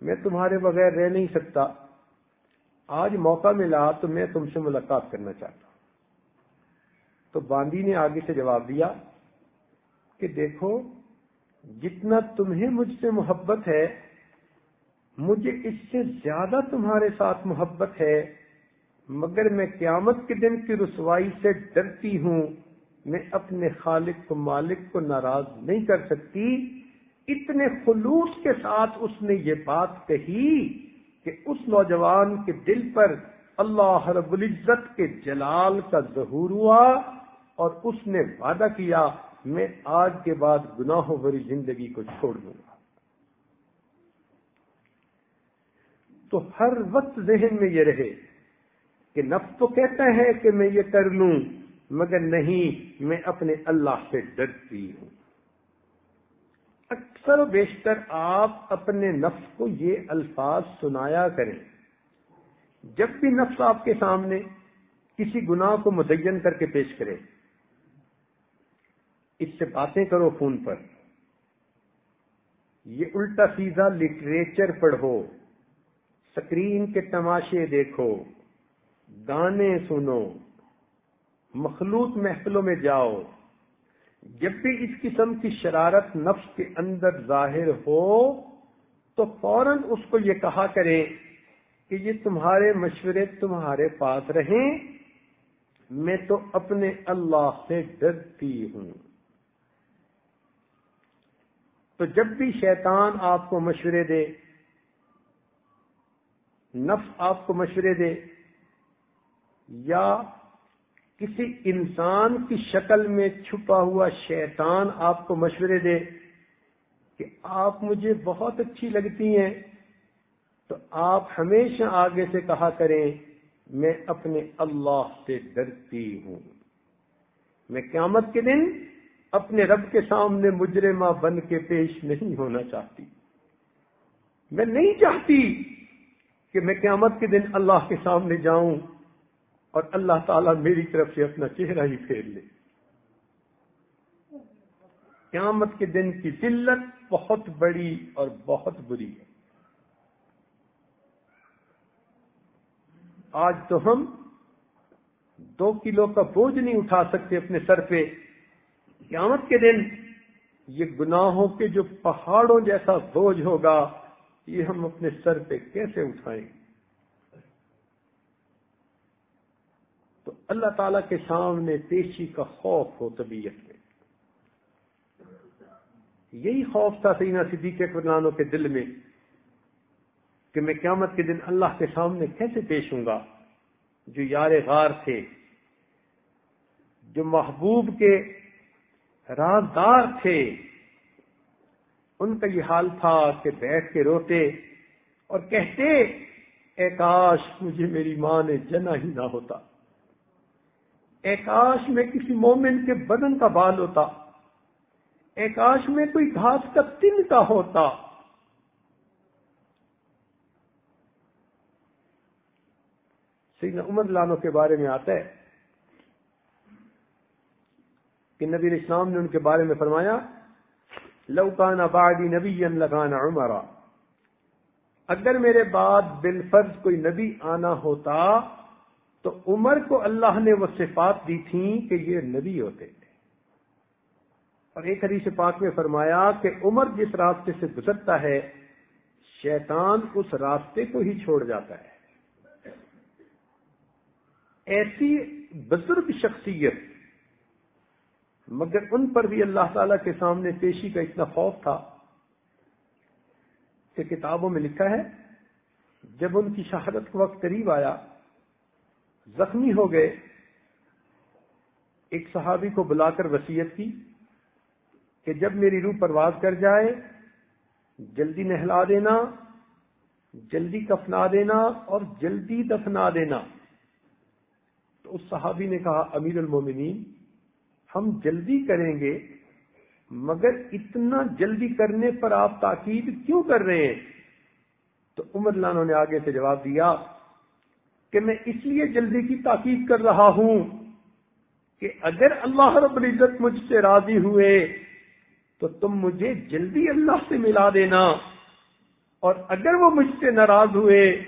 میں تمہارے بغیر رہ نہیں سکتا۔ آج موقع ملا تو میں تم سے ملاقات کرنا چاہتا ہوں۔ تو باندی نے آگے سے جواب دیا کہ دیکھو، جتنا تمہیں مجھ سے محبت ہے، مجھے اس سے زیادہ تمہارے ساتھ محبت ہے، مگر میں قیامت کے دن کی رسوائی سے ڈرتی ہوں۔ میں اپنے خالق کو، مالک کو ناراض نہیں کر سکتی۔ اتنے خلوص کے ساتھ اس نے یہ بات کہی کہ اس نوجوان کے دل پر اللہ رب العزت کے جلال کا ظہور ہوا اور اس نے وعدہ کیا، میں آج کے بعد گناہوں بری زندگی کو چھوڑ دوں گا۔ تو ہر وقت ذہن میں یہ رہے کہ نفس تو کہتا ہے کہ میں یہ کر لوں، مگر نہیں، میں اپنے اللہ سے ڈرتی ہوں۔ اکثر و بیشتر آپ اپنے نفس کو یہ الفاظ سنایا کریں۔ جب بھی نفس آپ کے سامنے کسی گناہ کو مدین کر کے پیش کرے، اس سے باتیں کرو فون پر۔ یہ الٹا سیدھا لٹریچر پڑھو، سکرین کے تماشے دیکھو، گانے سنو، مخلوط محفلوں میں جاؤ۔ جب بھی اس قسم کی شرارت نفس کے اندر ظاہر ہو، تو فوراً اس کو یہ کہا کریں کہ یہ تمہارے مشورے تمہارے پاس رہیں، میں تو اپنے اللہ سے ڈرتی ہوں۔ تو جب بھی شیطان آپ کو مشورے دے، نفس آپ کو مشورے دے، یا کسی انسان کی شکل میں چھپا ہوا شیطان آپ کو مشورے دے کہ آپ مجھے بہت اچھی لگتی ہیں، تو آپ ہمیشہ آگے سے کہا کریں، میں اپنے اللہ سے ڈرتی ہوں۔ میں قیامت کے دن اپنے رب کے سامنے مجرمہ بن کے پیش نہیں ہونا چاہتی۔ میں نہیں چاہتی کہ میں قیامت کے دن اللہ کے سامنے جاؤں۔ اور اللہ تعالیٰ میری طرف سے اپنا چہرہ ہی پھیر لے۔ قیامت کے دن کی ذلت بہت بڑی اور بہت بری ہے۔ آج تو ہم دو کلو کا بوجھ نہیں اٹھا سکتے اپنے سر پہ۔ قیامت کے دن یہ گناہوں کے جو پہاڑوں جیسا بوجھ ہوگا، یہ ہم اپنے سر پہ کیسے اٹھائیں گے تو اللہ تعالی کے سامنے پیشی کا خوف ہو طبیعت میں۔ یہی خوف تھا سینا صدیق اکبرانوں کے دل میں کہ میں قیامت کے دن اللہ کے سامنے کیسے پیش ہوں گا۔ جو یار غار تھے، جو محبوب کے رازدار تھے، ان کا یہ حال تھا کہ بیٹھ کے روتے اور کہتے، اے کاش مجھے میری ماں نے جنا ہی نہ ہوتا۔ اے میں کسی مومن کے بدن کا بال ہوتا اے میں کوئی گھاس کا تن کا ہوتا۔ سیدنا عمر لانو کے بارے میں آتا ہے کہ نبی اسلام نے ان کے بارے میں فرمایا لوکان آبادی نبی لگانا عمرا۔ اگر میرے بعد بالفرض کوئی نبی آنا ہوتا تو عمر کو اللہ نے وہ صفات دی تھیں کہ یہ نبی ہوتے تھے۔ اور ایک حدیث پاک میں فرمایا کہ عمر جس راستے سے گزرتا ہے، شیطان اس راستے کو ہی چھوڑ جاتا ہے۔ ایسی بزرگ شخصیت، مگر ان پر بھی اللہ تعالی کے سامنے پیشی کا اتنا خوف تھا کہ کتابوں میں لکھا ہے، جب ان کی شہادت کا وقت قریب آیا زخمی ہو گئے۔ ایک صحابی کو بلا کر وسیعت کی کہ جب میری روح پرواز کر جائے، جلدی نہلا دینا، جلدی کفنا دینا اور جلدی دفنا دینا۔ تو اس صحابی نے کہا، امیر المومنین، ہم جلدی کریں گے، مگر اتنا جلدی کرنے پر آپ تاکید کیوں کر رہے ہیں؟ تو عمر لانوں نے آگے سے جواب دیا کہ میں اس لیے جلدی کی تاکید کر رہا ہوں کہ اگر اللہ رب العزت مجھ سے راضی ہوئے تو تم مجھے جلدی اللہ سے ملا دینا اور اگر وہ مجھ سے ناراض ہوئے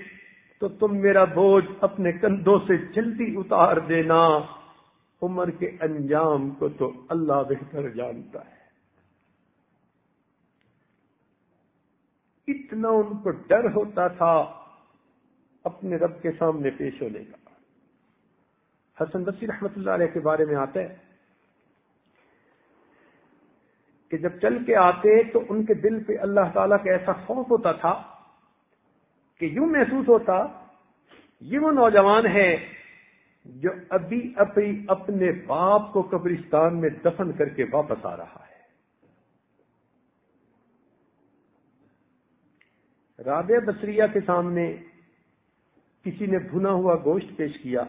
تو تم میرا بوجھ اپنے کندھوں سے جلدی اتار دینا عمر کے انجام کو تو اللہ بہتر جانتا ہے۔ اتنا ان کو ڈر ہوتا تھا اپنے رب کے سامنے پیش ہونے کا۔ حسن بصیر رحمت اللہ علیہ کے بارے میں آتا ہے کہ جب چل کے آتے تو ان کے دل پہ اللہ تعالیٰ کا ایسا خوف ہوتا تھا کہ یوں محسوس ہوتا، یہ وہ نوجوان ہے جو ابھی ابھی اپنے باپ کو قبرستان میں دفن کر کے واپس آ رہا ہے۔ رابع بصریہ کے سامنے کسی نے بھنا ہوا گوشت پیش کیا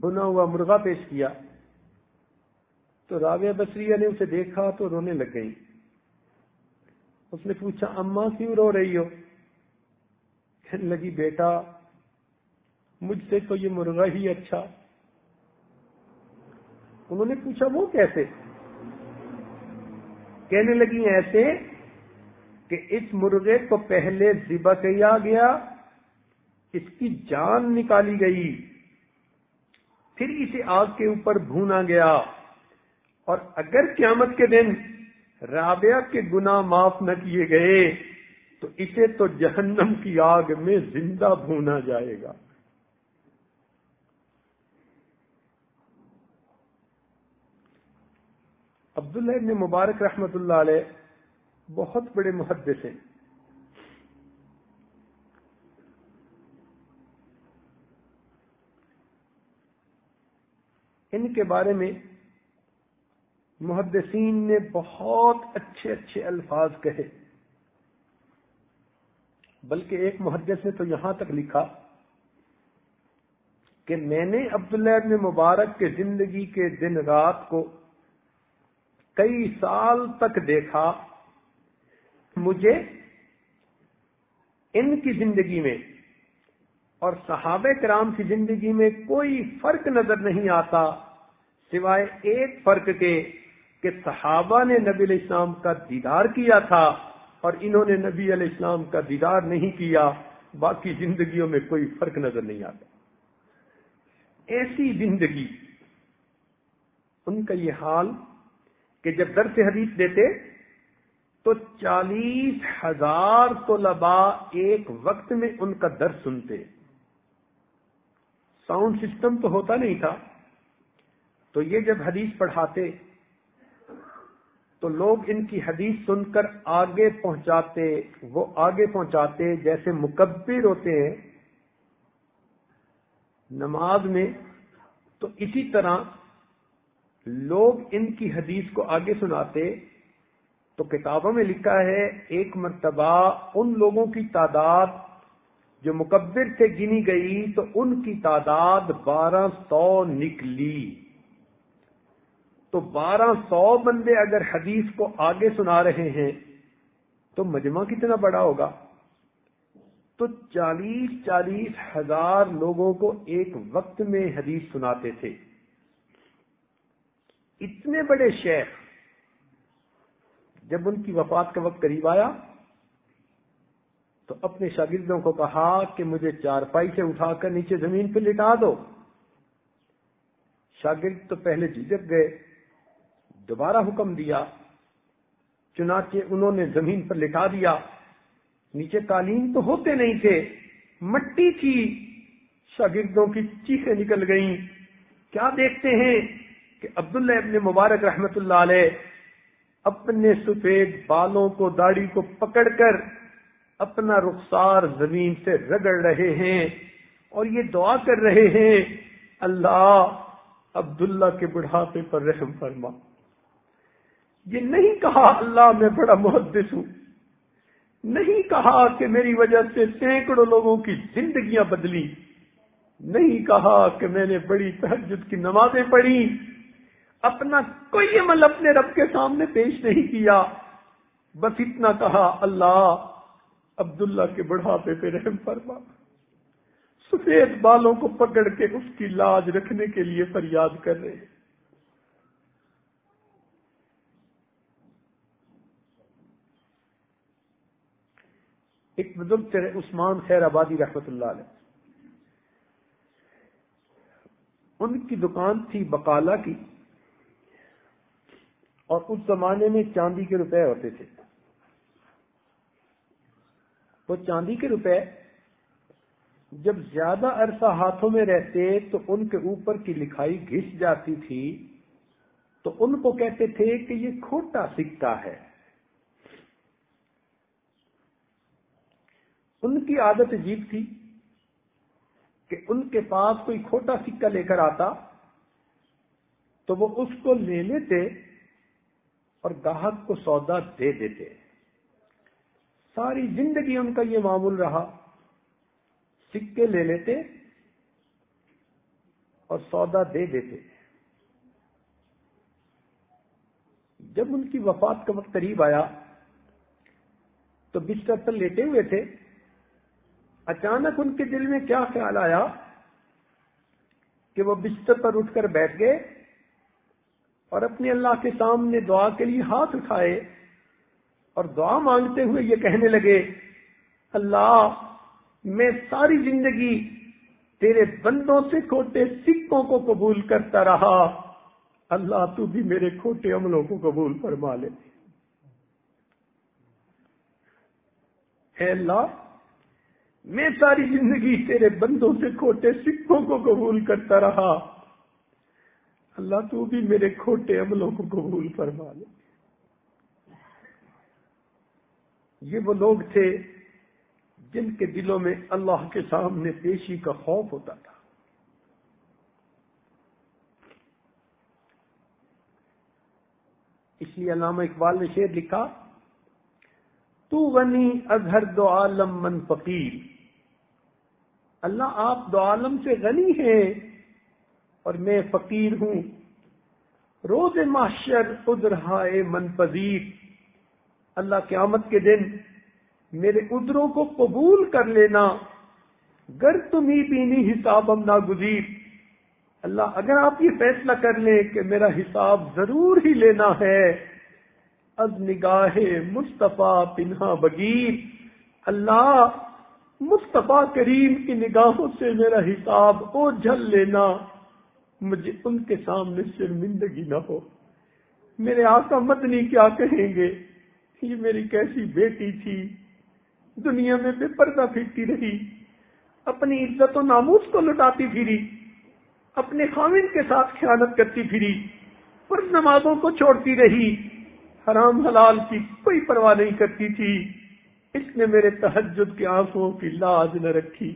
بنا ہوا مرغا پیش کیا۔ تو رابعہ بصریہ نے اسے دیکھا تو رونے لگ گئی۔ اس نے پوچھا اما کیوں رو رہی ہو؟ کہنے لگی، بیٹا، مجھ سے تو یہ مرغا ہی اچھا۔ انہوں نے پوچھا، وہ کیسے؟ کہنے لگی، ایسے کہ اس مرغے کو پہلے ذبح کیا گیا اس کی جان نکالی گئی۔ پھر اسے آگ کے اوپر بھونا گیا۔ اور اگر قیامت کے دن رابعہ کے گناہ معاف نہ کیے گئے، تو اسے تو جہنم کی آگ میں زندہ بھونا جائے گا۔ عبداللہ ابن مبارک رحمت اللہ علیہ بہت بڑے محدث ہیں۔ ان کے بارے میں محدثین نے بہت اچھے اچھے الفاظ کہے۔ بلکہ ایک محدث نے تو یہاں تک لکھا کہ میں نے عبداللہ ابن مبارک کے زندگی کے دن رات کو کئی سال تک دیکھا، مجھے ان کی زندگی میں اور صحابہ کرام کی زندگی میں کوئی فرق نظر نہیں آتا سوائے ایک فرق کے کہ صحابہ نے نبی علیہ السلام کا دیدار کیا تھا اور انہوں نے نبی علیہ السلام کا دیدار نہیں کیا، باقی زندگیوں میں کوئی فرق نظر نہیں آتا۔ ایسی زندگی، ان کا یہ حال کہ جب درس حدیث دیتے تو چالیس ہزار طلباء ایک وقت میں ان کا درس سنتے۔ ساؤنڈ سسٹم تو ہوتا نہیں تھا۔ تو یہ جب حدیث پڑھاتے، تو لوگ ان کی حدیث سن کر آگے پہنچاتے، وہ آگے پہنچاتے، جیسے مکبر ہوتے ہیں۔ نماز میں تو اسی طرح لوگ ان کی حدیث کو آگے سناتے۔ تو کتابوں میں لکھا ہے، ایک مرتبہ ان لوگوں کی تعداد جو مکبر سے گنی گئی تو ان کی تعداد بارہ سو نکلی۔ تو بارہ سو بندے اگر حدیث کو آگے سنا رہے ہیں تو مجمع کتنا بڑا ہوگا؟ تو چالیس چالیس ہزار لوگوں کو ایک وقت میں حدیث سناتے تھے۔ اتنے بڑے شیخ جب ان کی وفات کا وقت قریب آیا تو اپنے شاگردوں کو کہا کہ مجھے چارپائی سے اٹھا کر نیچے زمین پہ لٹا دو۔ شاگرد تو پہلے جھجک گئے، دوبارہ حکم دیا، چنانچہ انہوں نے زمین پر لٹا دیا۔ نیچے تعلیم تو ہوتے نہیں تھے، مٹی تھی۔ شاگردوں کی چیخیں نکل گئیں۔ کیا دیکھتے ہیں کہ عبداللہ ابن مبارک رحمت اللہ علیہ اپنے سفید بالوں کو، داڑھی کو پکڑ کر اپنا رخسار زمین سے رگڑ رہے ہیں اور یہ دعا کر رہے ہیں، اللہ عبداللہ کے بڑھاپے پر رحم فرما۔ یہ نہیں کہا اللہ میں بڑا محدث ہوں، نہیں کہا کہ میری وجہ سے سینکڑوں لوگوں کی زندگیاں بدلی نہیں کہا کہ میں نے بڑی تحجد کی نمازیں پڑھی اپنا کوئی عمل اپنے رب کے سامنے پیش نہیں کیا، بس اتنا کہا، اللہ عبداللہ کے بڑھاپے پہ رحم فرما۔ سفید بالوں کو پکڑ کے اس کی لاج رکھنے کے لیے فریاد کر رہے ہیں۔ ایک بزرگ تھے عثمان خیر آبادی رحمت اللہ علیہ۔ ان کی دکان تھی بکالا کی اور اس زمانے میں چاندی کے روپے ہوتے تھے۔ وہ چاندی کے روپے جب زیادہ عرصہ ہاتھوں میں رہتے تو ان کے اوپر کی لکھائی گھس جاتی تھی۔ تو ان کو کہتے تھے کہ یہ کھوٹا سکہ ہے۔ ان کی عادت عجیب تھی کہ ان کے پاس کوئی کھوٹا سکہ لے کر آتا تو وہ اس کو لے لیتے اور گاہک کو سودا دے دیتے۔ ساری زندگی ان کا یہ معمول رہا۔ سکے لے لیتے اور سودا دے دیتے۔ جب ان کی وفات کا وقت قریب آیا تو بستر پر لیٹے ہوئے تھے۔ اچانک ان کے دل میں کیا خیال آیا کہ وہ بستر پر اٹھ کر بیٹھ گئے اور اپنے اللہ کے سامنے دعا کے لیے ہاتھ اٹھائے۔ اور دعا مانگتے ہوئے یہ کہنے لگے، اللہ، میں ساری زندگی تیرے بندوں سے کھوٹے سکوں کو قبول کرتا رہا، اللہ تو بھی میرے کھوٹے عملوں کو قبول فرما لے۔ اے اللہ، میں ساری زندگی تیرے بندوں سے کھوٹے سکھوں کو قبول کرتا رہا، اللہ تو بھی میرے کھوٹے عملوں کو قبول فرما لے۔ یہ وہ لوگ تھے جن کے دلوں میں اللہ کے سامنے پیشی کا خوف ہوتا تھا۔ اس لیے علامہ اقبال نے شعر لکھا، تو غنی اظہر دو عالم من فقیر۔ اللہ آپ دو عالم سے غنی ہیں اور میں فقیر ہوں۔ روز معاشر ادرہائے من پذیر۔ اللہ قیامت کے دن میرے ادروں کو قبول کر لینا، گر تم ہی بینی حساب ہم ناگزیر۔ اللہ اگر آپ یہ فیصلہ کر لیں کہ میرا حساب ضرور ہی لینا ہے، از نگاہ مصطفیٰ پنہا بگیر اللہ مصطفیٰ کریم کی نگاہوں سے میرا حساب او جھل لینا، مجھے ان کے سامنے شرمندگی نہ ہو۔ میرے آقا مدنی کیا کہیں گے؟ یہ میری کیسی بیٹی تھی۔ دنیا میں بے پردہ پھرتی رہی، اپنی عزت و ناموس کو لٹاتی پھری، اپنے خامن کے ساتھ خیانت کرتی پھری فرض نمازوں کو چھوڑتی رہی۔ حرام حلال کی کوئی پرواہ نہیں کرتی تھی۔ اس نے میرے تحجد کے آنکھوں کی لاج نہ رکھی۔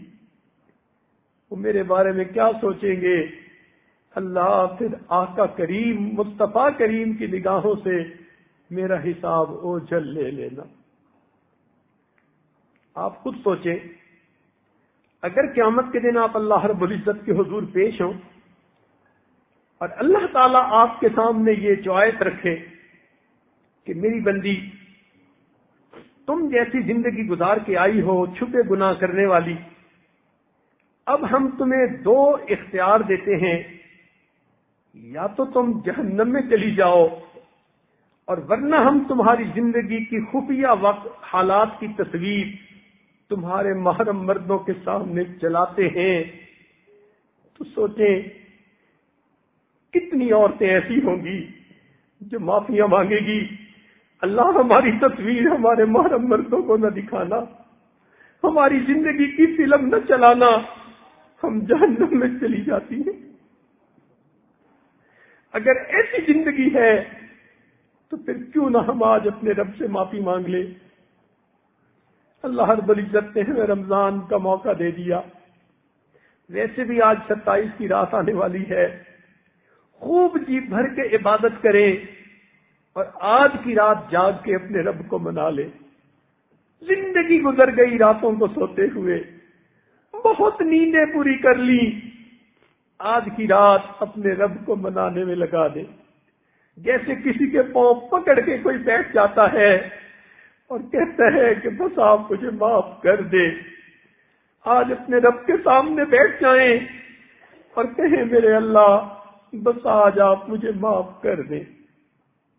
وہ میرے بارے میں کیا سوچیں گے؟ اللہ پھر آقا کریم، مصطفیٰ کریم کی نگاہوں سے میرا حساب او جل لے لینا۔ آپ خود سوچیں، اگر قیامت کے دن آپ اللہ رب العزت کے حضور پیش ہوں اور اللہ تعالیٰ آپ کے سامنے یہ چوائس رکھے کہ میری بندی، تم جیسی زندگی گزار کے آئی ہو، چھپے گناہ کرنے والی، اب ہم تمہیں دو اختیار دیتے ہیں، یا تو تم جہنم میں چلی جاؤ اور ورنہ ہم تمہاری زندگی کی خفیہ وقت حالات کی تصویر تمہارے محرم مردوں کے سامنے چلاتے ہیں، تو سوچیں کتنی عورتیں ایسی ہوں گی جو معافیاں مانگے گی۔ اللہ ہماری تصویر، ہمارے محرم مردوں کو نہ دکھانا، ہماری زندگی کی فلم نہ چلانا، ہم جہنم میں چلی جاتی ہیں۔ اگر ایسی زندگی ہے تو پھر کیوں نہ ہم آج اپنے رب سے معافی مانگ لیں؟ اللہ ہر العزت نے ہمیں رمضان کا موقع دے دیا۔ ویسے بھی آج ستائیس کی رات آنے والی ہے۔ خوب جی بھر کے عبادت کریں اور آج کی رات جاگ کے اپنے رب کو منا لے زندگی گزر گئی راتوں کو سوتے ہوئے۔ بہت نیندیں پوری کر لی۔ آج کی رات اپنے رب کو منانے میں لگا دے جیسے کسی کے پاؤں پکڑ کے کوئی بیٹھ جاتا ہے اور کہتا ہے کہ بس آپ مجھے معاف کر دے آج اپنے رب کے سامنے بیٹھ جائیں اور کہیں میرے اللہ، بس آج آپ مجھے معاف کر دیں۔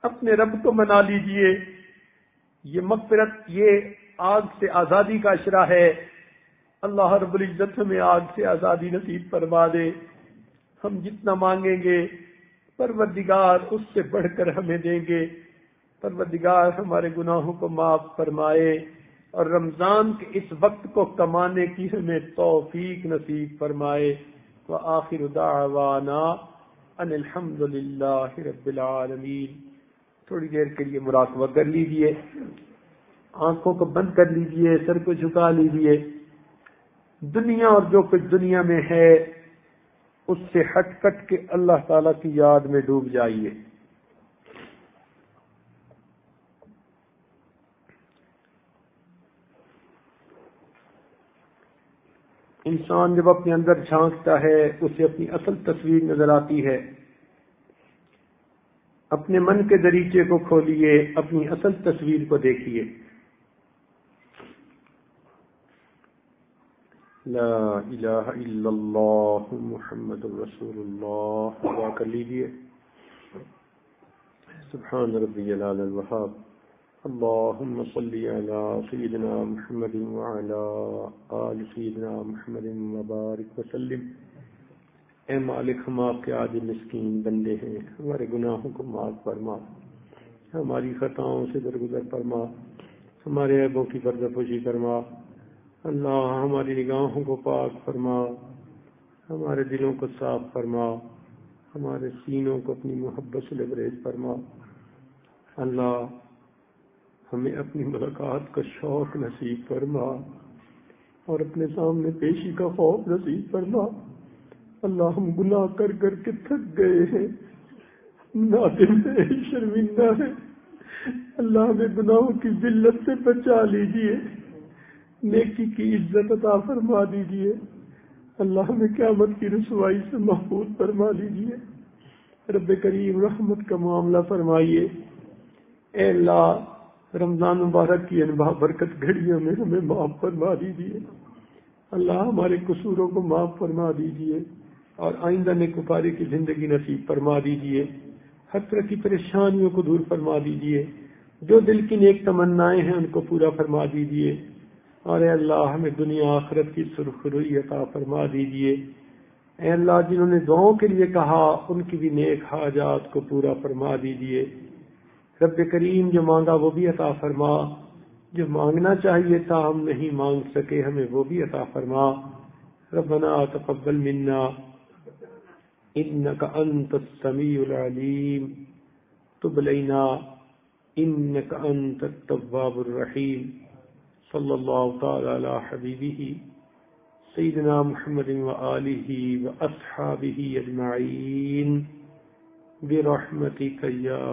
اپنے رب کو منا لیجیے۔ یہ مغفرت، یہ آگ سے آزادی کا اشرا ہے۔ اللہ رب العزت ہمیں آگ سے آزادی نصیب فرما دے۔ ہم جتنا مانگیں گے پروردگار اس سے بڑھ کر ہمیں دیں گے۔ پروردگار ہمارے گناہوں کو معاف فرمائے اور رمضان کے اس وقت کو کمانے کی ہمیں توفیق نصیب فرمائے۔ وہ آخر دعوانا ان الحمد رب العالمین۔ تھوڑی دیر کے لیے مراقبہ کر لیجیے۔ آنکھوں کو بند کر لیجیے، سر کو جھکا لیجیے۔ دنیا اور جو کچھ دنیا میں ہے اس سے ہٹ کٹ کے اللہ تعالی کی یاد میں ڈوب جائیے۔ انسان جب اپنے اندر جھانکتا ہے، اسے اپنی اصل تصویر نظر آتی ہے۔ اپنے من کے دریچے کو کھولیے اپنی اصل تصویر کو دیکھیے لا الہ الا اللہ محمد رسول اللہ دعا کر لیجیے سبحان ربی جلال الوحاب اللهم صل على سيدنا محمد وعلى آل سيدنا محمد وبارك وسلم. اے مالک، ہم آپ کے عادی مسکین بندے ہیں، ہمارے گناہوں کو معاف فرما. ہماری خطاؤں سے درگزر فرما. ہمارے عیبوں کی پردہ پوشی فرما. اللہ ہماری نگاہوں کو پاک فرما، ہمارے دلوں کو صاف فرما، ہمارے سینوں کو اپنی محبت سے لبریز فرما۔ اللہ ہمیں اپنی ملاقات کا شوق نصیب فرما اور اپنے سامنے پیشی کا خوف نصیب فرما۔ اللہ ہم گناہ کر کر کے تھک گئے ہیں، نادم ہے، شرمندہ ہے۔ اللہ ہمیں گناہوں کی ذلت سے بچا لیجیے۔ نیکی کی عزت عطا فرما دیجیے۔ اللہ ہمیں قیامت کی رسوائی سے محفوظ فرما دیجیے۔ رب کریم رحمت کا معاملہ فرمائیے۔ اے اللہ، رمضان مبارک کی انبا برکت گھڑیوں میں ہمیں معاف فرما دیجیے اللہ ہمارے قصوروں کو معاف فرما دیجیے اور آئندہ نے کپارے کی زندگی نصیب فرما دیجیے ہر طرح کی پریشانیوں کو دور فرما دیجیے جو دل کی نیک تمنائیں ہیں ان کو پورا فرما دیجیے اور اے اللہ ہمیں دنیا آخرت کی سرخروئی عطا فرما دیجیے اے اللہ جنہوں نے دعاؤں کے لیے کہا، ان کی بھی نیک حاجات کو پورا فرما دیجیے رب کریم جو مانگا وہ بھی عطا فرما۔ جو مانگنا چاہیے تھا ہم نہیں مانگ سکے، ہمیں وہ بھی عطا فرما۔ ربنا تقبل منا انك انت السميع العليم تب لنا انك انت التواب الرحيم صلى الله تعالى على حبيبه سيدنا محمد وآله وأصحابه أجمعين برحمتك يا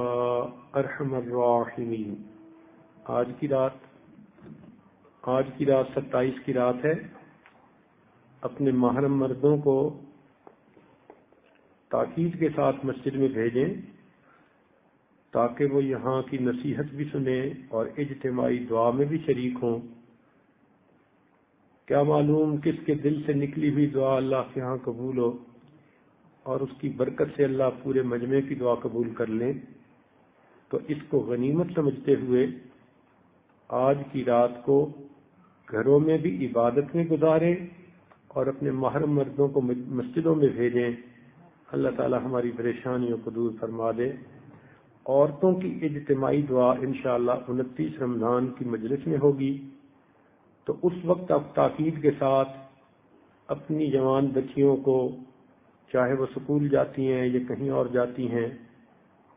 ارحم الراحمین۔ آج کی رات، آج کی رات ستائیس کی رات ہے۔ اپنے محرم مردوں کو تاکید کے ساتھ مسجد میں بھیجیں۔ تاکہ وہ یہاں کی نصیحت بھی سنیں اور اجتماعی دعا میں بھی شریک ہوں۔ کیا معلوم کس کے دل سے نکلی ہوئی دعا اللہ کے ہاں قبول ہو اور اس کی برکت سے اللہ پورے مجمع کی دعا قبول کر لیں؟ تو اس کو غنیمت سمجھتے ہوئے آج کی رات کو گھروں میں بھی عبادت میں گزاریں اور اپنے محرم مردوں کو مسجدوں میں بھیجیں۔ اللہ تعالی ہماری پریشانیوں کو دور فرما دے۔ عورتوں کی اجتماعی دعا انشاءاللہ شاء انتیس رمضان کی مجلس میں ہوگی۔ تو اس وقت اب تاکید کے ساتھ اپنی جوان بچیوں کو چاہے وہ سکول جاتی ہیں یا کہیں اور جاتی ہیں،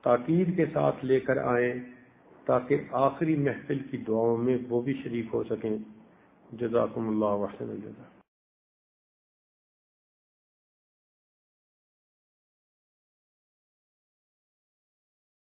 تاکید کے ساتھ لے کر آئیں تاکہ آخری محفل کی دعاؤں میں وہ بھی شریک ہو سکیں۔ جزاکم اللہ وحسن الجزا